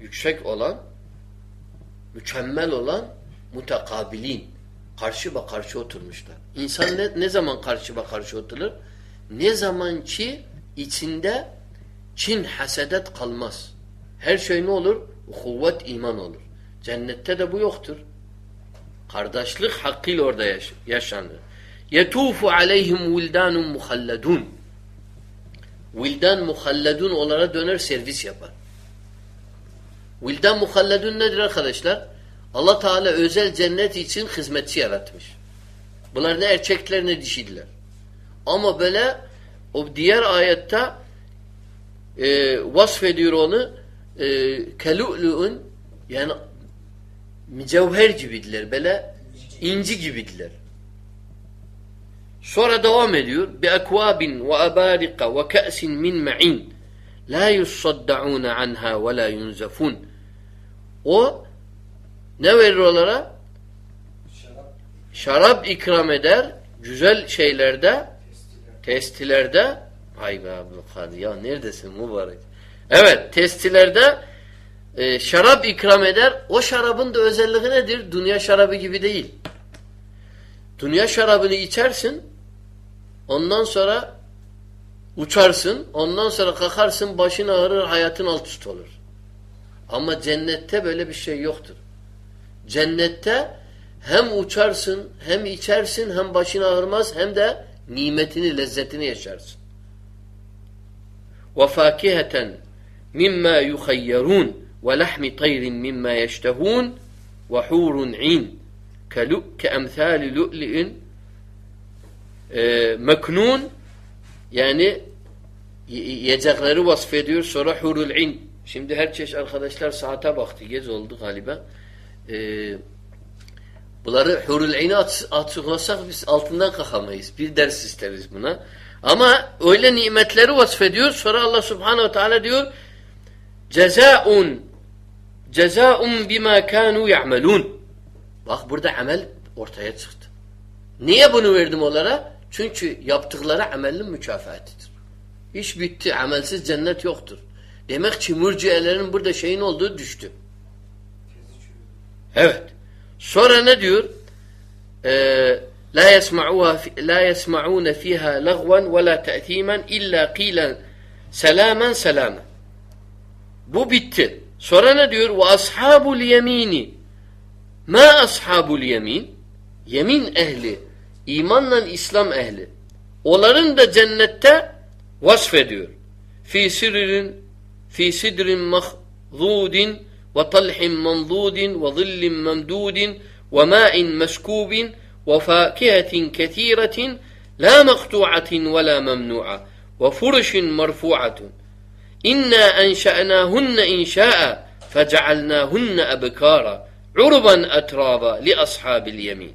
yüksek olan mükemmel olan mutekabilin. Karşı ba karşı oturmuşlar. İnsan ne, ne zaman karşı ba karşı oturur? Ne zaman ki içinde Çin hasedet kalmaz. Her şey ne olur? Kuvvet iman olur. Cennette de bu yoktur. Kardeşlik hakkıyla orada yaş yaşanır. Yetufu aleyhim vildanun muhalladun. Vildan muhalladun onlara döner servis yapar. Vildan muhalladun nedir arkadaşlar? Allah Teala özel cennet için hizmetçi yaratmış. Bunlar ne erkekler ne dişiler. Ama böyle o diğer ayette e, vasfediyor onu e, kelü'lü'ün yani mücevher gibidiler. Böyle inci gibidiler. Sonra devam ediyor. Bi ekvabin ve abarika ve ka'sin min ma'in la yussaddaun anha ve la yunzafun. O ne verir onlara? Şarap. Şarap ikram eder. Güzel şeylerde testilerde hay be Abdülkadir ya neredesin mübarek? Evet testilerde e, şarap ikram eder. O şarabın da özelliği nedir? Dünya şarabı gibi değil. Dünya şarabını içersin ondan sonra uçarsın ondan sonra kalkarsın başın ağrır hayatın alt üst olur. Ama cennette böyle bir şey yoktur. Cennette hem uçarsın, hem içersin, hem başın ağrımaz, hem de nimetini, lezzetini yaşarsın. وَفَاكِهَةً mimma yukhayyarun ve lahmi tayrin mimma yeştehun ve hurun in ke emsali lu'li'in meknun yani yiyecekleri vasf ediyor sonra hurul in. Şimdi her çeşit arkadaşlar saate baktı. Gez oldu galiba. Ee, bunları hurul in'i açıklasak biz altından kalkamayız. Bir ders isteriz buna. Ama öyle nimetleri vasf ediyor. Sonra Allah subhanehu ve teala diyor cezaun cezaun bima kanu ya'melun. Bak burada amel ortaya çıktı. Niye bunu verdim onlara? Çünkü yaptıkları amelin mükafatıdır. İş bitti. Amelsiz cennet yoktur. Demek ki mürciyelerin burada şeyin olduğu düştü. Evet. Sonra ne diyor? Ee, la yesma'uha la yesma'un fiha lagwan ve la ta'thiman illa qilan selamen selamen. Bu bitti. Sonra ne diyor? Ve ashabul yemini. Ma ashabul yemin? Yemin ehli. İmanla İslam ehli. Onların da cennette vasf ediyor. Fi sirrin fi sidrin mahzudin ve talhin manzudin ve zillin memdudin ve ma'in meskubin ve fakihetin ketiretin la mektu'atin ve la memnu'a ve furşin merfu'atun İnna enşe'nâhunne inşâ'e fece'alnâhunne ebekâra urban etrâba li ashabil yemin.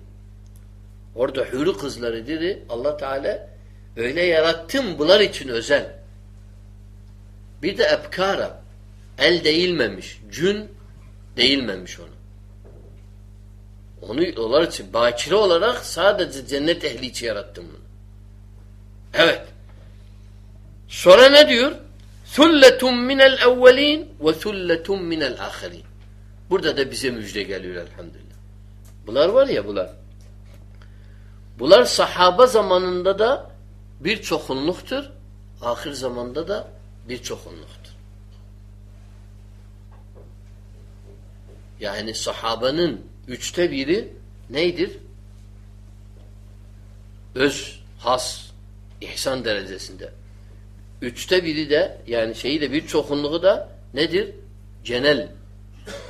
Orada hürü kızları dedi Allah Teala öyle yarattım bunlar için özel. Bir de ebkara el değilmemiş, cün değilmemiş onu. Onu onlar için bakire olarak sadece cennet ehli için yarattım bunu. Evet. Sonra ne diyor? Thulletun minel evvelin ve thulletun minel ahirin. Burada da bize müjde geliyor elhamdülillah. Bunlar var ya bunlar. Bunlar sahaba zamanında da bir çokunluktur. Ahir zamanda da bir çokunluktur. Yani sahabanın üçte biri neydir? Öz, has, ihsan derecesinde. Üçte biri de yani şeyi de bir çokunluğu da nedir? Genel.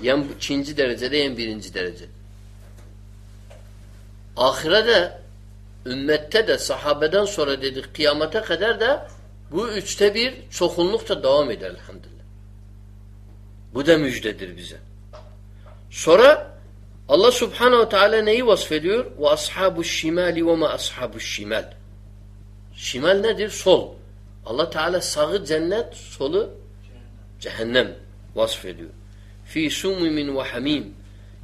Yan ikinci derecede yan birinci derece. Ahirede ümmette de sahabeden sonra dedik kıyamete kadar da bu üçte bir çokunluk da devam eder elhamdülillah. Bu da müjdedir bize. Sonra Allah Subhanahu Teala neyi vasfediyor? Ve ashabu şimali ve ma ashabu şimal. Şimal nedir? Sol. Allah Teala sağı cennet, solu cehennem vasfediyor. Fi sumumin ve hamim.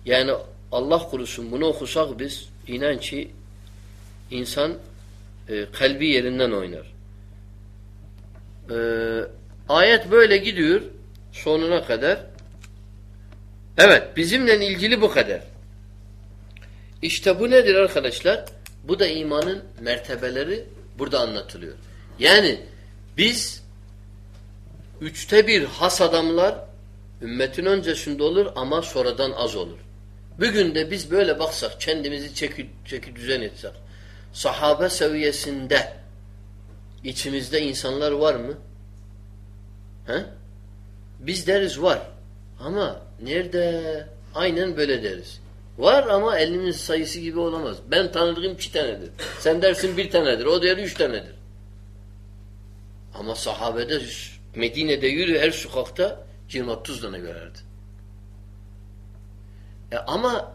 Yani Allah kurusun bunu okusak biz inan ki insan e, kalbi yerinden oynar. E, ayet böyle gidiyor sonuna kadar. Evet bizimle ilgili bu kadar. İşte bu nedir arkadaşlar? Bu da imanın mertebeleri burada anlatılıyor. Yani biz üçte bir has adamlar ümmetin öncesinde olur ama sonradan az olur. Bugün de biz böyle baksak, kendimizi çeki, çeki düzen etsek, sahabe seviyesinde içimizde insanlar var mı? He? Biz deriz var. Ama nerede? Aynen böyle deriz. Var ama elimiz sayısı gibi olamaz. Ben tanıdığım iki tanedir. Sen dersin bir tanedir. O der üç tanedir. Ama sahabede Medine'de yürü her sokakta 20-30 tane görerdi. E ama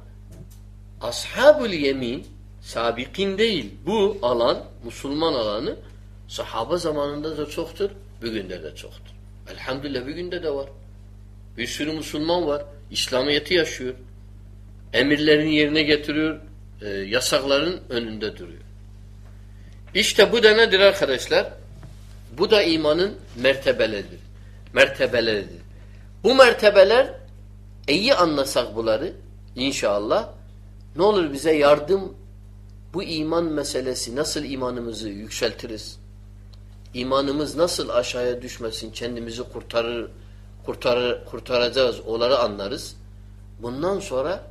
ashabul yemin sabikin değil. Bu alan, Müslüman alanı sahaba zamanında da çoktur. Bugün de çoktur. Elhamdülillah bugün de de var. Bir sürü Müslüman var. İslamiyet'i yaşıyor. Emirlerini yerine getiriyor. E, yasakların önünde duruyor. İşte bu da nedir arkadaşlar? Bu da imanın mertebeleridir. Mertebeleridir. Bu mertebeler iyi anlasak bunları inşallah ne olur bize yardım bu iman meselesi nasıl imanımızı yükseltiriz? İmanımız nasıl aşağıya düşmesin, kendimizi kurtarır, kurtarır, kurtaracağız, onları anlarız. Bundan sonra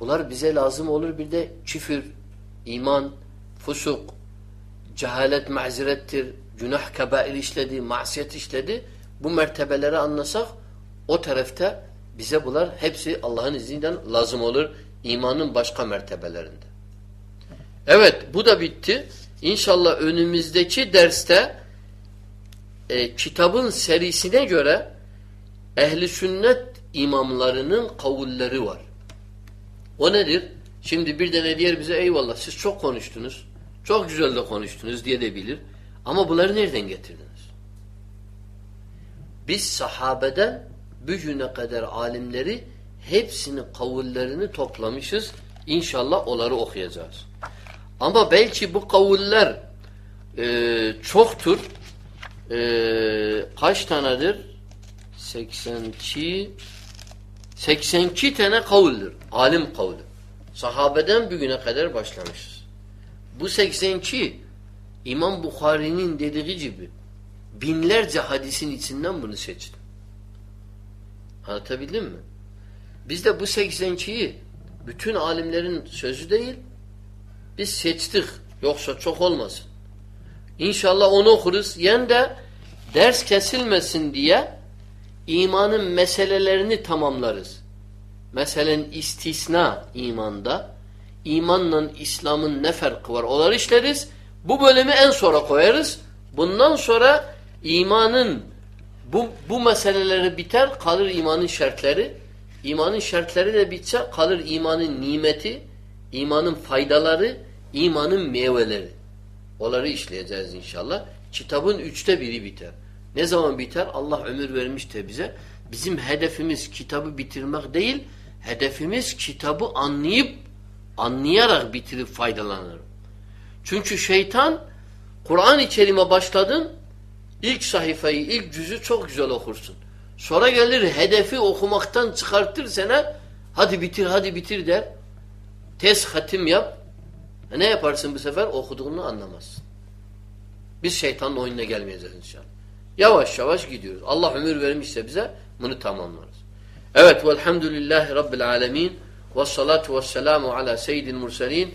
bunlar bize lazım olur bir de küfür, iman, fusuk, cehalet mazirettir, günah kebair işledi, masiyet işledi. Bu mertebeleri anlasak o tarafta bize bunlar hepsi Allah'ın izniyle lazım olur imanın başka mertebelerinde. Evet bu da bitti. İnşallah önümüzdeki derste e, kitabın serisine göre ehli sünnet imamlarının kavulleri var. O nedir? Şimdi bir de ne diyer bize eyvallah siz çok konuştunuz. Çok güzel de konuştunuz diye de bilir. Ama bunları nereden getirdiniz? Biz sahabeden bugüne kadar alimleri hepsinin kavullerini toplamışız. İnşallah onları okuyacağız. Ama belki bu kavuller e, çoktur. E, kaç tanedir? 82 82 tane kavuldür. Alim kavlu. Sahabeden bugüne kadar başlamışız. Bu 82 İmam Bukhari'nin dediği gibi binlerce hadisin içinden bunu seçtim. Anlatabildim mi? Biz de bu 82'yi bütün alimlerin sözü değil biz seçtik. Yoksa çok olmasın. İnşallah onu okuruz. Yen de ders kesilmesin diye imanın meselelerini tamamlarız. Mesela istisna imanda imanla İslam'ın ne farkı var? Onları işleriz. Bu bölümü en sonra koyarız. Bundan sonra imanın bu, bu meseleleri biter kalır imanın şartları. İmanın şartları da bitse kalır imanın nimeti, imanın faydaları, imanın meyveleri. Onları işleyeceğiz inşallah. Kitabın üçte biri biter. Ne zaman biter? Allah ömür vermiştir bize. Bizim hedefimiz kitabı bitirmek değil, hedefimiz kitabı anlayıp, anlayarak bitirip faydalanır. Çünkü şeytan Kur'an-ı Kerim'e başladın, ilk sayfayı, ilk cüzü çok güzel okursun. Sonra gelir hedefi okumaktan çıkartır sana, hadi bitir, hadi bitir der. Tez hatim yap. E ne yaparsın bu sefer? Okuduğunu anlamazsın. Biz şeytanın oyununa gelmeyeceğiz inşallah. Yavaş yavaş gidiyoruz. Allah ömür vermişse bize bunu tamamlarız. Evet velhamdülillahi rabbil alemin ve salatu ve selamu ala seyyidil murselin